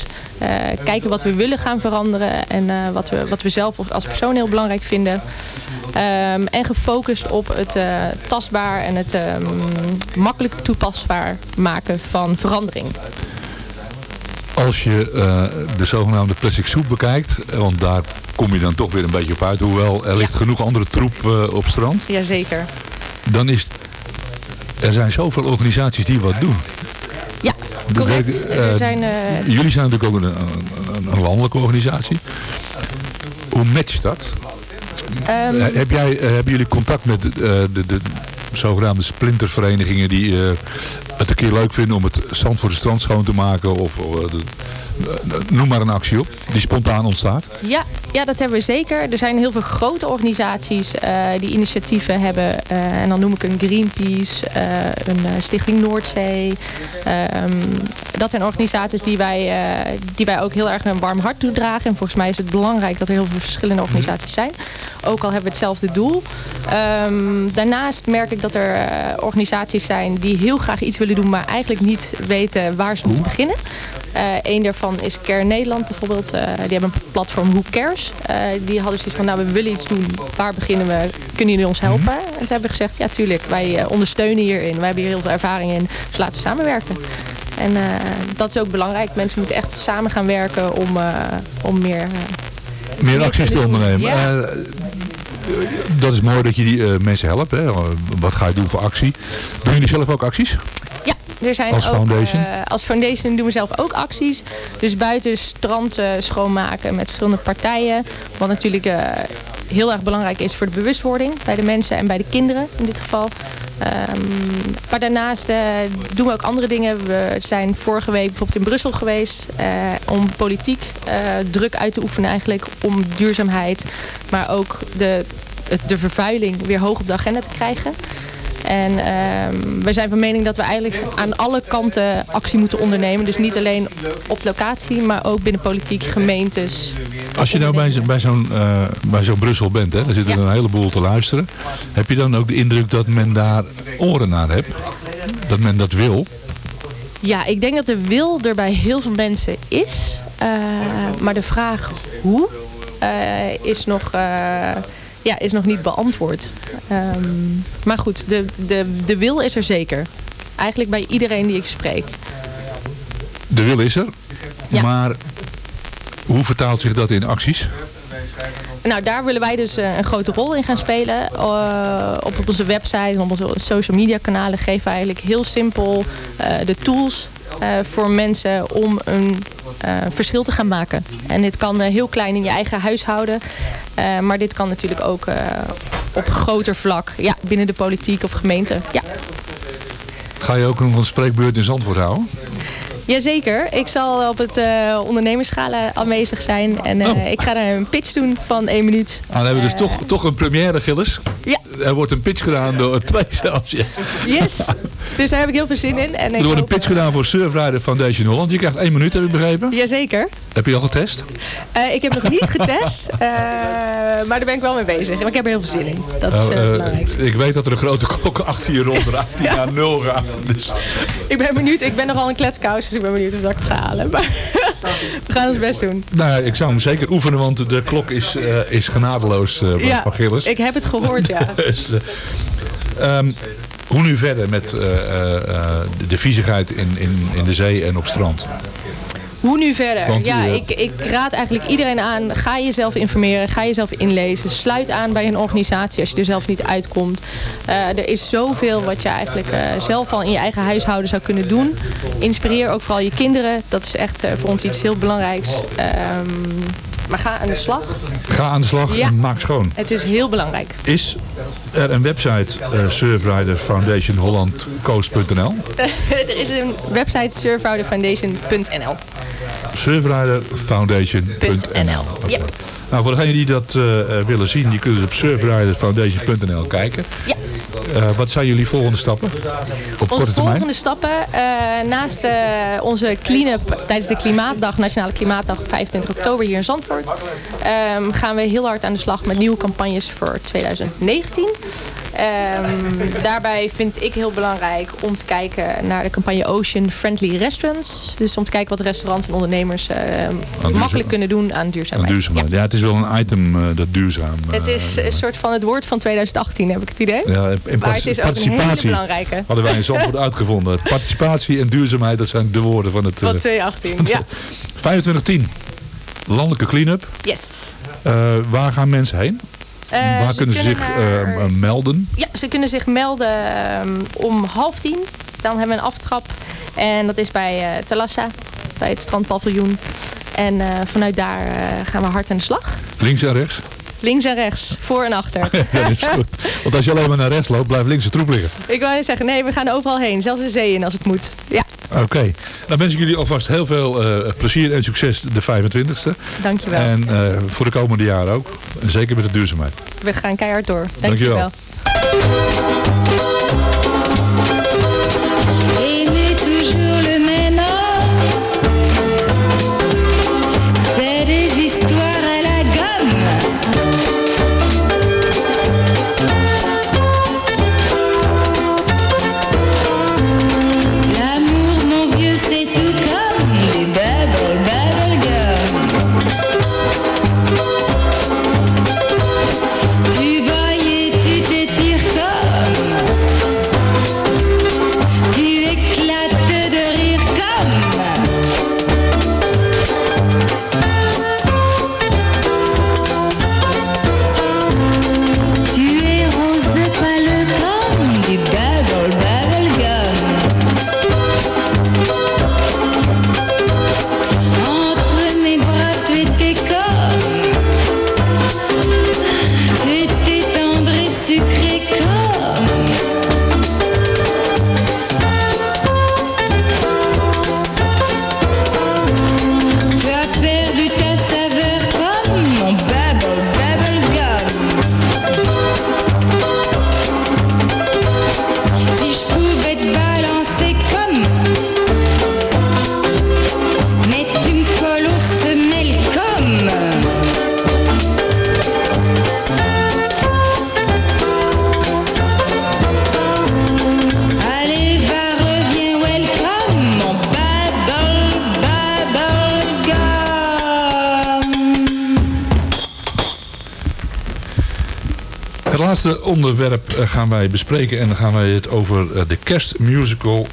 kijken wat we willen gaan veranderen. En wat, we, wat we zelf als persoon heel belangrijk vinden. Ehm, en gefocust op het eh, tastbaar en het ehm, makkelijk toepasbaar maken van verandering. Als je eh, de zogenaamde plastic soep bekijkt, want daar kom je dan toch weer een beetje op uit, hoewel er ligt genoeg andere troep eh, op strand, Jazeker. dan is er zijn zoveel organisaties die wat doen. Ja, correct. Eh, Er zijn, eh, Jullie zijn natuurlijk ook een, een, een landelijke organisatie. Hoe matcht dat? Ehm, Eh, Heb jij, eh, hebben jullie contact met eh, de, de zogenaamde splinterverenigingen die het een keer leuk vinden om het zand voor de strand schoon te maken? Of eh, noem maar een actie op die spontaan ontstaat. Ja, ja, dat hebben we zeker. Er zijn heel veel grote organisaties eh, die initiatieven hebben. Eh, en dan noem ik een Greenpeace, een Stichting Noordzee. Ehm, dat zijn organisaties die wij, die wij ook heel erg een warm hart toedragen. En volgens mij is het belangrijk dat er heel veel verschillende organisaties zijn. Ook al hebben we hetzelfde doel. Ehm, daarnaast merk ik dat er organisaties zijn die heel graag iets willen doen, maar eigenlijk niet weten waar ze moeten beginnen. Eh een daarvan is Care Nederland bijvoorbeeld. Eh, die hebben een platform Who Cares. Eh, die hadden zoiets van, nou we willen iets doen. Waar beginnen we? Kunnen jullie ons helpen? En toen hebben we gezegd, ja tuurlijk, wij ondersteunen hierin. Wij hebben hier heel veel ervaring in. Dus laten we samenwerken. En dat is ook belangrijk. Mensen moeten echt samen gaan werken om, om meer... Meer acties te ondernemen. ja. Dat is mooi dat je die mensen helpt. Hè? Wat ga je doen voor actie? Doen jullie zelf ook acties? Er zijn Als ook, foundation? eh, als foundation doen we zelf ook acties. Dus buiten strand eh, schoonmaken met verschillende partijen. Wat natuurlijk eh, heel erg belangrijk is voor de bewustwording bij de mensen en bij de kinderen in dit geval. Ehm, maar daarnaast doen we ook andere dingen. We zijn vorige week bijvoorbeeld in Brussel geweest om politiek druk uit te oefenen eigenlijk om duurzaamheid, maar ook de, de vervuiling weer hoog op de agenda te krijgen. En ehm, we zijn van mening dat we eigenlijk aan alle kanten actie moeten ondernemen. Dus niet alleen op locatie, maar ook binnen politiek, gemeentes. Als je nou bij, zo- bij zo'n eh, bij zo'n Brussel bent, hè, daar zitten er een heleboel te luisteren. Heb je dan ook de indruk dat men daar oren naar heeft? Dat men dat wil? Ja, ik denk dat de wil er bij heel veel mensen is. Eh, maar de vraag hoe eh, is, nog, ja, is nog niet beantwoord. Ehm, maar goed, de, de, de wil is er zeker. Eigenlijk bij iedereen die ik spreek. De wil is er. Ja. Maar hoe vertaalt zich dat in acties? Nou, daar willen wij dus eh, een grote rol in gaan spelen. Eh, op onze website, op onze social media kanalen geven wij eigenlijk heel simpel eh, de tools voor mensen om een eh, verschil te gaan maken. En dit kan eh, heel klein in je eigen huishouden. eh, maar dit kan natuurlijk ook eh, op groter vlak. Ja, binnen de politiek of gemeente. Ja. Ga je ook een spreekbeurt in Zandvoort houden? Jazeker, ik zal op het ondernemerschala aanwezig zijn. En eh, Oh. ik ga daar een pitch doen van één minuut. Ah, dan hebben we dus Eh, toch, toch een première, Gilles. Ja. Er wordt een pitch gedaan door [laughs] twee zelfs. Ja. Yes, dus daar heb ik heel veel zin in. En ik Er wordt een pitch gedaan voor Surfrider Foundation Holland. Je krijgt één minuut, heb ik begrepen. Jazeker. Heb je al getest? Ik heb nog niet getest, maar daar ben ik wel mee bezig. Maar ik heb er heel veel zin in. Dat is Nou, het belangrijkste. ik weet dat er een grote klok achter je ronddraait die naar nul gaat. Dus Ik ben benieuwd. Ik ben nogal een kletskous, dus ik ben benieuwd of dat ik het ga halen. Maar [laughs] we gaan ons best doen. nou, ik zou hem zeker oefenen, want de klok is, eh, is genadeloos Ja, van Gilles. ik heb het gehoord, ja. [laughs] Dus, eh, ehm, hoe nu verder met de- de viezigheid in, in, in de zee en op strand? Hoe nu verder? Want, ja, eh, ik, ik raad eigenlijk iedereen aan. Ga jezelf informeren. Ga jezelf inlezen. Sluit aan bij een organisatie als je er zelf niet uitkomt. Eh, er is zoveel wat je eigenlijk eh, zelf al in je eigen huishouden zou kunnen doen. Inspireer ook vooral je kinderen. Dat is echt voor ons iets heel belangrijks. Ehm, maar ga aan de slag. Ga aan de slag Ja. en maak schoon. Het is heel belangrijk. Is er een website, eh Surfrider Foundation Holland Coast.nl? [laughs] er is een website surfriderfoundation.nl. Surfriderfoundation.nl Ja. Nou, voor degenen die dat eh, eh, willen zien, die kunnen dus op surfriderfoundation.nl kijken. Ja. Eh, wat zijn jullie volgende stappen op Onze korte termijn? volgende stappen, eh, naast eh, onze clean-up tijdens de Klimaatdag, Nationale Klimaatdag op 25 oktober hier in Zandvoort, ehm, gaan we heel hard aan de slag met nieuwe campagnes voor 2019. Ehm, daarbij vind ik heel belangrijk om te kijken naar de campagne Ocean Friendly Restaurants. Dus om te kijken wat restaurants en ondernemers ehm, makkelijk kunnen doen aan Aan duurzaamheid. Ja. het is wel een item eh, dat duurzaam... eh, Het is een soort van het woord van 2018, heb ik het idee. Ja, in maar het is ook een hele belangrijke. hadden wij in Zandvoort [laughs] uitgevonden. Participatie en duurzaamheid, dat zijn de woorden van het... Van eh, 2018, ja. [laughs] 2510, landelijke clean-up. Yes. Eh, waar gaan mensen heen? Eh, waar ze kunnen ze zich naar- eh, melden? Ja, ze kunnen zich melden ehm, om half tien. Dan hebben we een aftrap. En dat is bij eh Talassa, bij het strandpaviljoen. En eh, vanuit daar eh, gaan we hard aan de slag. Links en rechts? Links en rechts, voor en achter. [laughs] dat is goed. Want als je alleen maar naar rechts loopt, blijft links de troep liggen. Ik wou zeggen, nee, we gaan overal heen. Zelfs de zee in als het moet. Ja, Oké. Dan wens ik jullie alvast heel veel eh, plezier en succes de 25e. dankjewel. En eh, voor de komende jaren ook. En zeker met de duurzaamheid. We gaan keihard door. Dankjewel. dankjewel. Laatste onderwerp eh, gaan wij bespreken. En dan gaan wij het over eh, de kerstmusical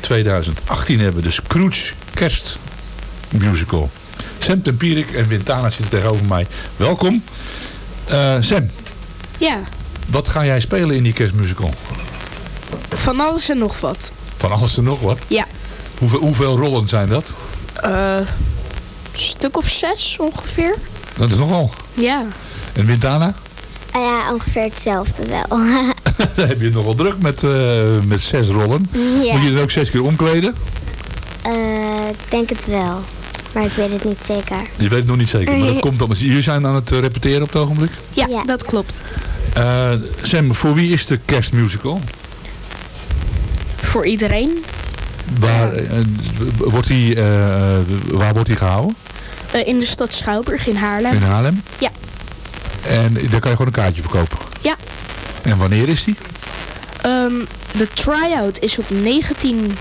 2018 hebben. De Scrooge kerstmusical. Sam Tempierik en Wintana zitten tegenover mij. Welkom. Eh, Sam, Ja, wat ga jij spelen in die kerstmusical? van alles en nog wat. Van alles en nog wat. Ja. Hoeveel, hoeveel rollen zijn dat? Eh, stuk of zes ongeveer. Dat is nogal. Ja. En Wintana? Ah ja, ongeveer hetzelfde wel. [laughs] [laughs] Dan heb je het nog wel druk met, eh, met zes rollen. Ja. Moet je er ook zes keer omkleden? Eh, ik denk het wel. Maar ik weet het niet zeker. Je weet het nog niet zeker, maar dat komt dan. Jullie zijn aan het eh, repeteren op het ogenblik? Ja, dat klopt. Eh, Sam, voor wie is de kerstmusical? Voor iedereen. Waar, eh, wordt die, eh, waar wordt die gehouden? Eh, in de stad Schouwburg in Haarlem. In Haarlem? Ja. En daar kan je gewoon een kaartje verkopen? Ja. En wanneer is die? Ehm, de try-out is op 19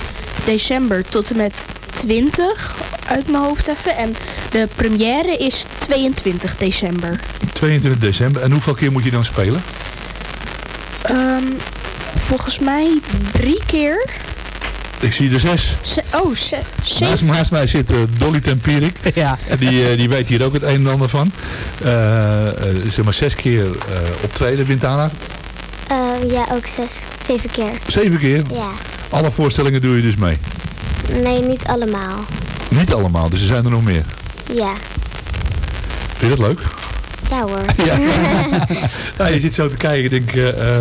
december tot en met 20 uit mijn hoofd even. En de première is 22 december. 22 december. En hoeveel keer moet je dan spelen? Ehm, volgens mij drie keer. Ik zie er zes. Ze- oh, ze, zeven. Naast, naast mij zit eh, Dolly Tempierik. [laughs] Ja. En die, eh, die weet hier ook het een en ander van. Eh, eh, zeg maar zes keer eh, optreden, Wintana. Eh, ja, ook zes, zeven keer. Zeven keer. Ja. Alle voorstellingen doe je dus mee. Nee, niet allemaal. Niet allemaal, dus er zijn er nog meer. Ja. Vind je dat leuk? Ja hoor. [laughs] [laughs] Ja. Je zit zo te kijken. Ik denk, eh, eh,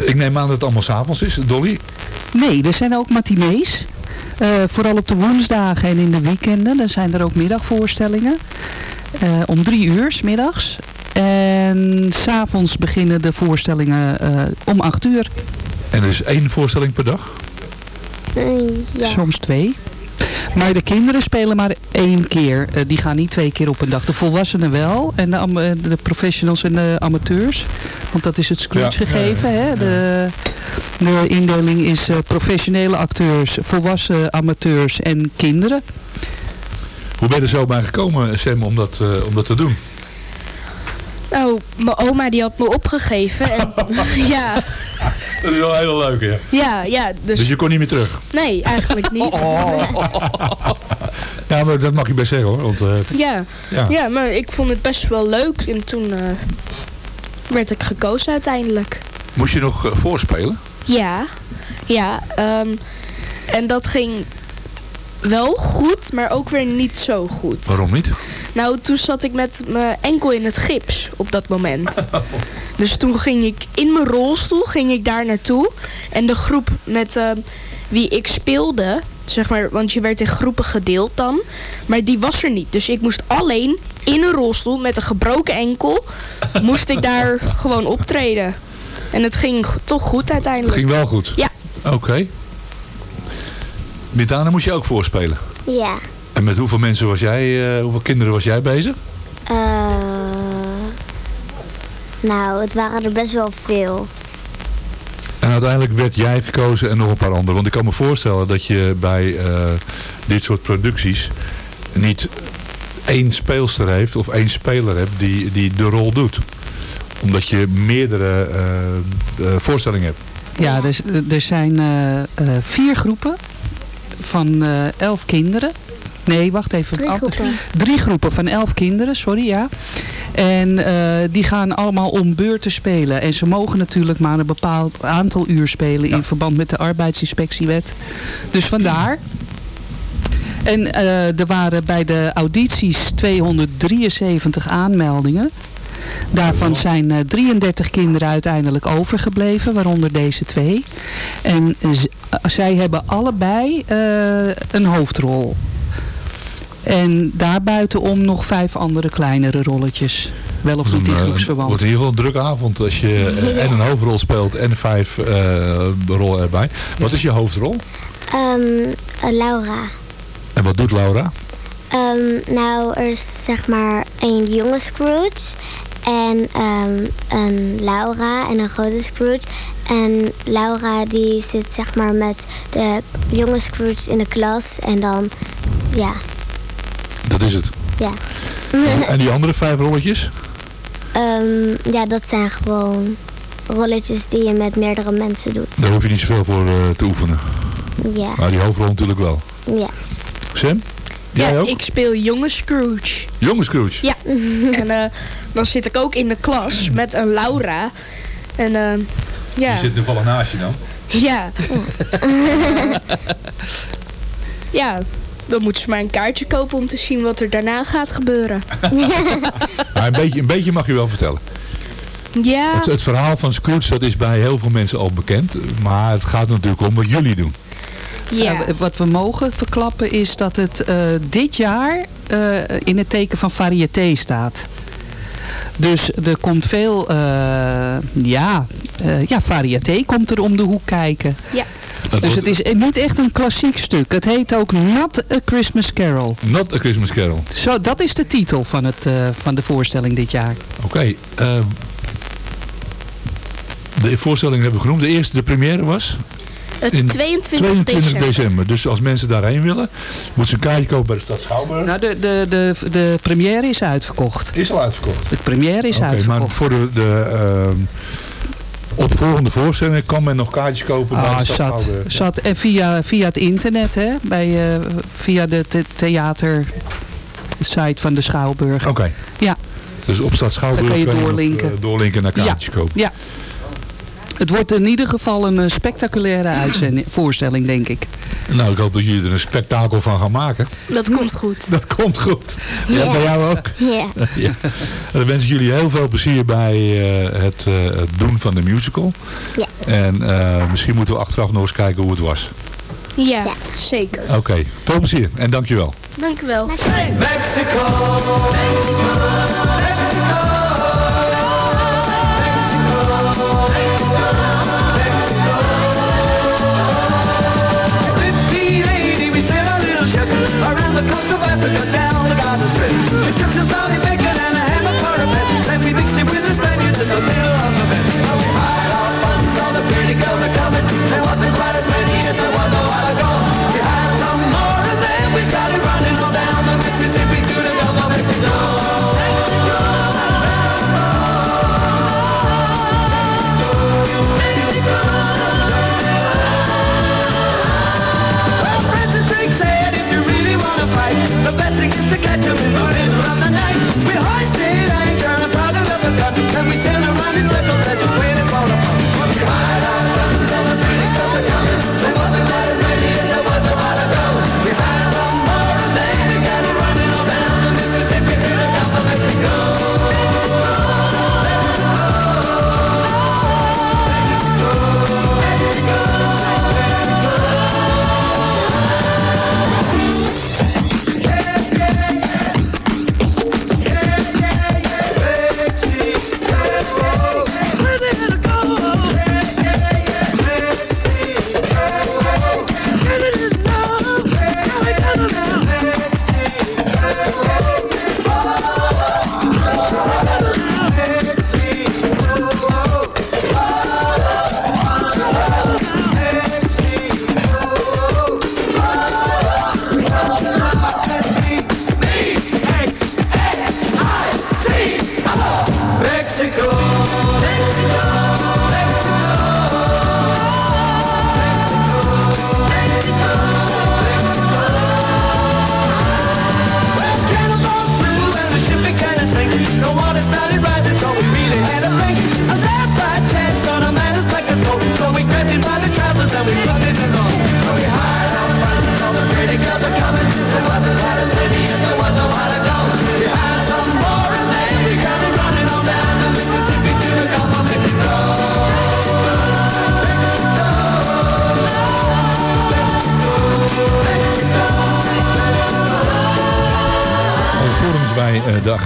ik neem aan dat het allemaal s'avonds is. Dolly? Nee, er zijn ook matinees. Eh, vooral op de woensdagen en in de weekenden. Dan zijn er ook middagvoorstellingen. Eh, om drie uur 's middags. En s'avonds beginnen de voorstellingen eh, om acht uur. En er is één voorstelling per dag? ja. Soms twee. Maar de kinderen spelen maar één keer. Eh, die gaan niet twee keer op een dag. De volwassenen wel. En de, eh, de professionals en de amateurs. Want dat is het Scrooge Ja, ja, gegeven. Hè? De, de indeling is eh, professionele acteurs, volwassen amateurs en kinderen. Hoe ben je er zo bij gekomen, Sam, om dat, om dat te doen? Nou, mijn oma die had me opgegeven. En, [laughs] ja, Dat is wel heel leuk, ja. ja, ja. Dus, Dus je kon niet meer terug? Nee, eigenlijk niet. [laughs] [laughs] Ja, maar dat mag je best zeggen hoor. Want, eh, Ja. Ja. Ja. maar ik vond het best wel leuk. En toen eh, werd ik gekozen uiteindelijk. Moest je nog eh, voorspelen? Ja, ja. ehm, en dat ging wel goed, maar ook weer niet zo goed. Waarom niet? Nou, toen zat ik met mijn enkel in het gips op dat moment. [laughs] Dus toen ging ik in mijn rolstoel ging ik daar naartoe. En de groep met eh, wie ik speelde, zeg maar, want je werd in groepen gedeeld dan. Maar die was er niet. Dus ik moest alleen in een rolstoel met een gebroken enkel, [laughs] moest ik daar gewoon optreden. En het ging toch goed Het uiteindelijk. ging wel goed? Ja. Oké. Met Dana moest je ook voorspelen? Ja. En met hoeveel mensen was jij, eh, hoeveel kinderen was jij bezig? Eh, nou, het waren er best wel veel. En uiteindelijk werd jij gekozen en nog een paar anderen. Want ik kan me voorstellen dat je bij eh, dit soort producties niet één speelster heeft of één speler hebt die, die de rol doet. Omdat je meerdere voorstellingen hebt. Ja, er, er zijn eh, eh, vier groepen van eh, elf kinderen. Nee, wacht even. Drie groepen. Drie groepen van elf kinderen, sorry, ja. En eh, die gaan allemaal om beurten spelen. En ze mogen natuurlijk maar een bepaald aantal uur spelen in verband met de arbeidsinspectiewet. Dus vandaar. En eh, er waren bij de audities 273 aanmeldingen. Daarvan zijn eh, 33 kinderen uiteindelijk overgebleven, waaronder deze twee. En eh, zij hebben allebei eh, een hoofdrol. En daarbuitenom nog vijf andere kleinere rolletjes. Wel of niet in Eh, groepsverband. wordt in ieder geval een drukke avond als je [laughs] eh, en een hoofdrol speelt en vijf eh, rollen erbij. Wat is je hoofdrol? Ehm, eh, Laura. En wat doet Laura? Ehm, nou, er is zeg maar een jonge Scrooge en ehm, een Laura en een grote Scrooge. En Laura die zit zeg maar met de jonge Scrooge in de klas en dan, ja, Dat is het. ja. En die andere vijf rolletjes? Ehm, ja, dat zijn gewoon rolletjes die je met meerdere mensen doet. Daar hoef je niet zoveel voor eh, te oefenen. Ja, Maar die hoofdrol natuurlijk wel. ja. Sam? Jij ja, ook? ik speel jonge Scrooge. Jonge Scrooge? Ja, [laughs] en eh, dan zit ik ook in de klas met een Laura. En eh, ja. Die zit toevallig naast je dan. Ja. [laughs] ja, dan moeten ze maar een kaartje kopen om te zien wat er daarna gaat gebeuren. [laughs] Maar een beetje, een beetje mag je wel vertellen. Ja, Het, het verhaal van Scrooge dat is bij heel veel mensen al bekend. Maar het gaat natuurlijk om wat jullie doen. ja. Ja, wat we mogen verklappen is dat het eh, dit jaar eh, in het teken van variété staat. Dus er komt veel, eh, ja, eh, ja, variété komt er om de hoek kijken. Ja. Dus het is niet echt een klassiek stuk. Het heet ook Not a Christmas Carol. Not a Christmas Carol. Zo, dat is de titel van, het, eh, van de voorstelling dit jaar. Oké. eh, de voorstelling hebben we genoemd. De eerste, de première was? Het in 22, 22 december. december. Dus als mensen daarheen willen, moeten ze een kaartje kopen bij de stad Schouwburg. Nou, de, de, de, de première is uitverkocht. Is al uitverkocht? De première is Oké, uitverkocht. maar voor de, de ehm, opvolgende voorstellingen kan men nog kaartjes kopen bij Ah, de stad zat. Zat. En via, via het internet, hè? Bij, eh, via de the- theater site van de Schouwburg. Oké. Ja. Dus op stad Schouwburg kan je doorlinken. eh, doorlinken naar kaartjes kopen. Ja. Het wordt in ieder geval een eh, spectaculaire uitzending, voorstelling, denk ik. Nou, ik hoop dat jullie er een spektakel van gaan maken. Dat komt goed. [laughs] Dat komt goed. Ja, Ja. bij jou ook? Ja. [laughs] ja. Dan wens ik jullie heel veel plezier bij eh, het, eh, het doen van de musical. Ja. En eh, misschien moeten we achteraf nog eens kijken hoe het was. Ja, zeker. Oké, veel plezier en dankjewel. Dank u wel. Mexico, coast of Africa down the Gaza Strip. We took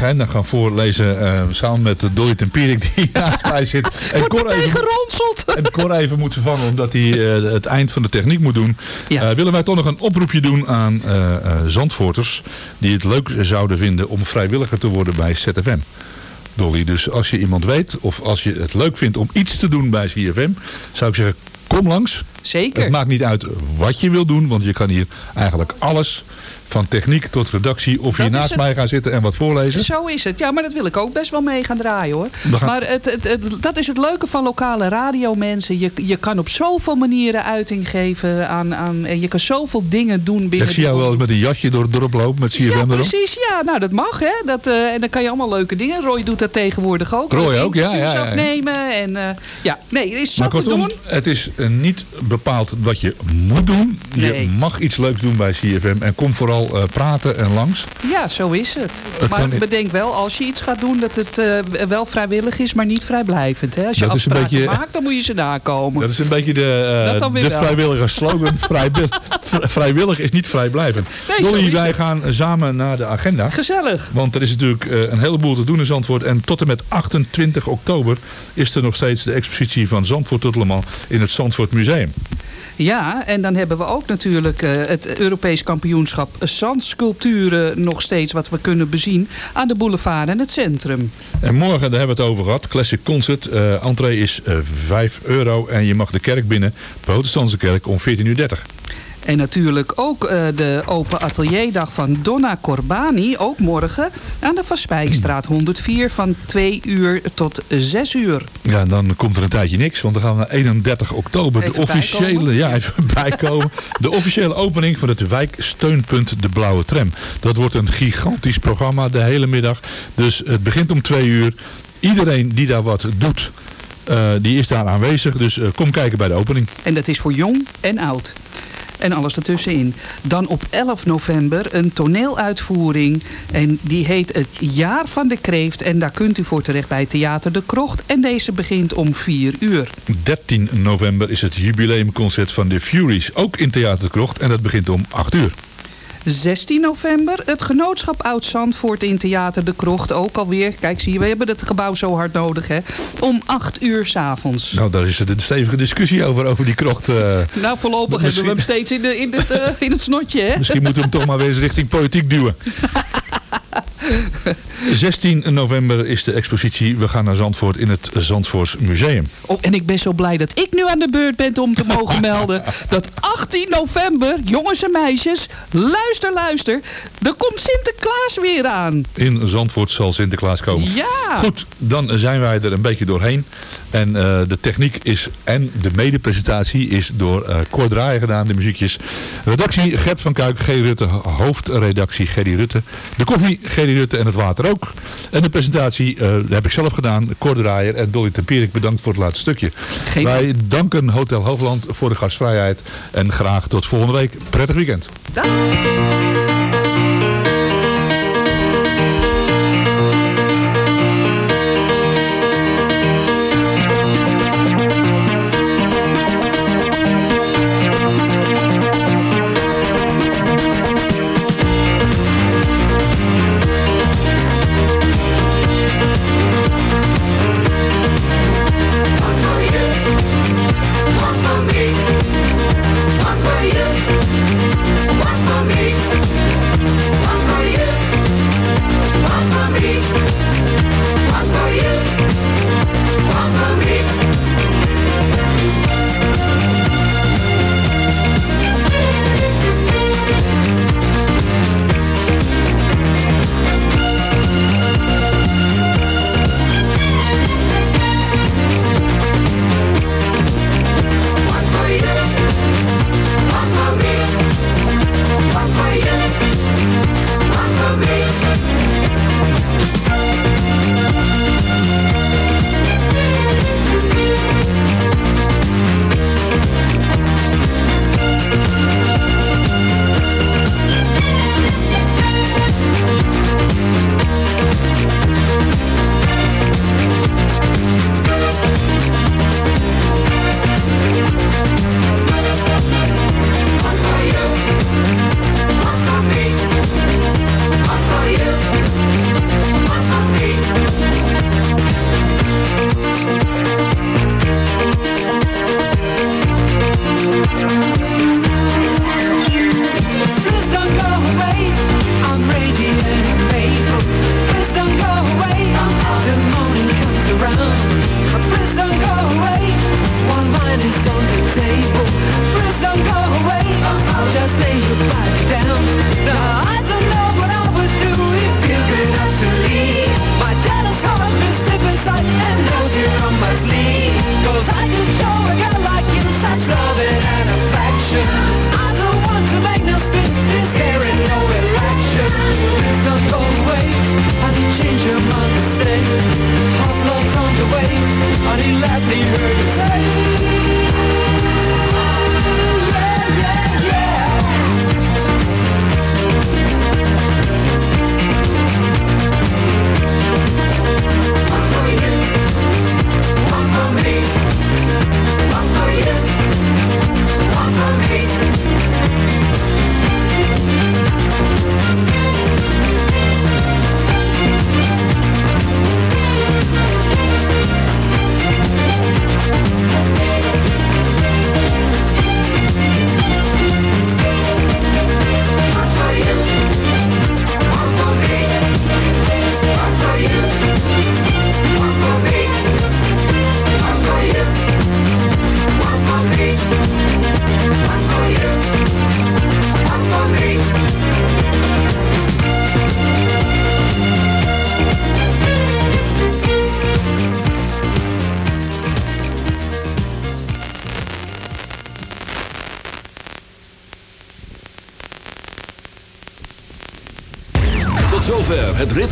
agenda gaan voorlezen eh, samen met de Dolly Tempierik die [laughs] naast mij zit. En Cor even, en Cor even moet vervangen omdat hij eh, het eind van de techniek moet doen. eh, willen wij toch nog een oproepje doen aan eh, eh, Zandvoorters die het leuk zouden vinden om vrijwilliger te worden bij ZFM. Dolly, dus als je iemand weet of als je het leuk vindt om iets te doen bij CFM, zou ik zeggen kom langs. Zeker. Het maakt niet uit wat je wil doen, want je kan hier eigenlijk alles, van techniek tot redactie, of je Dat naast mij gaat zitten en wat voorlezen. Zo is het. Ja, maar dat wil ik ook best wel mee gaan draaien hoor. Gaan- Maar het, het, het- dat is het leuke van lokale radiomensen. Je, je kan op zoveel manieren uiting geven aan, aan en je kan zoveel dingen doen binnen Ik zie jou wel eens met een jasje door het dorp lopen met CFM Ja, erop. precies. Ja, nou dat mag hè. Dat, eh, en dan kan je allemaal leuke dingen. Roy doet dat tegenwoordig ook. Roy ook, ja, ja, ja, ja. afnemen en eh, ja, nee, er is zo Maar te kortom, doen. het is eh, niet bepaald wat je moet doen. Je mag iets leuks doen bij CFM en kom vooral eh, praten en langs. Ja, zo is het. Het maar bedenk wel, als je iets gaat doen, dat het eh, wel vrijwillig is, maar niet vrijblijvend. Hè? Als je Dat afspraken beetje- maakt, dan moet je ze nakomen. Dat is een beetje de, weer de vrijwillige slogan. [laughs] Vrijwillig is niet vrijblijvend. Nee, Dolly, wij gaan samen naar de agenda. Gezellig. Want er is natuurlijk een heleboel te doen in Zandvoort. En tot en met 28 oktober is er nog steeds de expositie van Zandvoort tot Le Mans in het Zandvoort Museum. Ja, en dan hebben we ook natuurlijk eh, het Europees kampioenschap zandsculpturen nog steeds wat we kunnen bezien aan de boulevard en het centrum. En morgen, daar hebben we het over gehad, Classic Concert. Eh entree is eh 5 euro en je mag de kerk binnen, protestantse kerk, om 14.30 uur. En natuurlijk ook eh, de open atelierdag van Donna Corbani, ook morgen, aan de Van Spijkstraat 104 van 2 uur tot 6 uur. Ja, en dan komt er een tijdje niks, want dan gaan we naar 31 oktober. Even de officiële, bijkomen. ja, even [laughs] bijkomen. De officiële opening van het wijksteunpunt De Blauwe Tram. Dat wordt een gigantisch programma de hele middag. Dus het begint om 2 uur. Iedereen die daar wat doet, eh, die is daar aanwezig. Dus eh, kom kijken bij de opening. En dat is voor jong en oud. En alles ertussenin. Dan op 11 november een toneeluitvoering. En die heet Het Jaar van de Kreeft. En daar kunt u voor terecht bij Theater de Krocht. En deze begint om 4 uur. 13 november is het jubileumconcert van de Furies. Ook in Theater de Krocht en dat begint om 8 uur. 16 november het genootschap Oud Zandvoort in Theater de Krocht. Ook alweer, kijk zie je, we hebben het gebouw zo hard nodig hè. Om 8 uur s'avonds. Nou, daar is het een stevige discussie over, over die krocht. eh. Nou, voorlopig Misschien- hebben we hem steeds in, de, in, het, eh, in het snotje hè. Misschien moeten we hem toch maar weer eens richting politiek duwen. [laughs] 16 november is de expositie. We gaan naar Zandvoort in het Zandvoorts Museum. Oh, en ik ben zo blij dat ik nu aan de beurt ben om te mogen [laughs] melden. Dat 18 november, jongens en meisjes, luister, luister. Er komt Sinterklaas weer aan. In Zandvoort zal Sinterklaas komen. Ja. Goed, dan zijn wij er een beetje doorheen. En eh, de techniek is en de medepresentatie is door eh Cor Draaien gedaan, de muziekjes. Redactie Gert van Kuik, G. Rutte, hoofdredactie Gerry Rutte. De koffie, Gerry Rutte en het water ook. En de presentatie eh, heb ik zelf gedaan, Cor Draaier en Dolly Tempierik. Bedankt voor het laatste stukje. wij danken Hotel Hoogland voor de gastvrijheid. En graag tot volgende week. Prettig weekend. One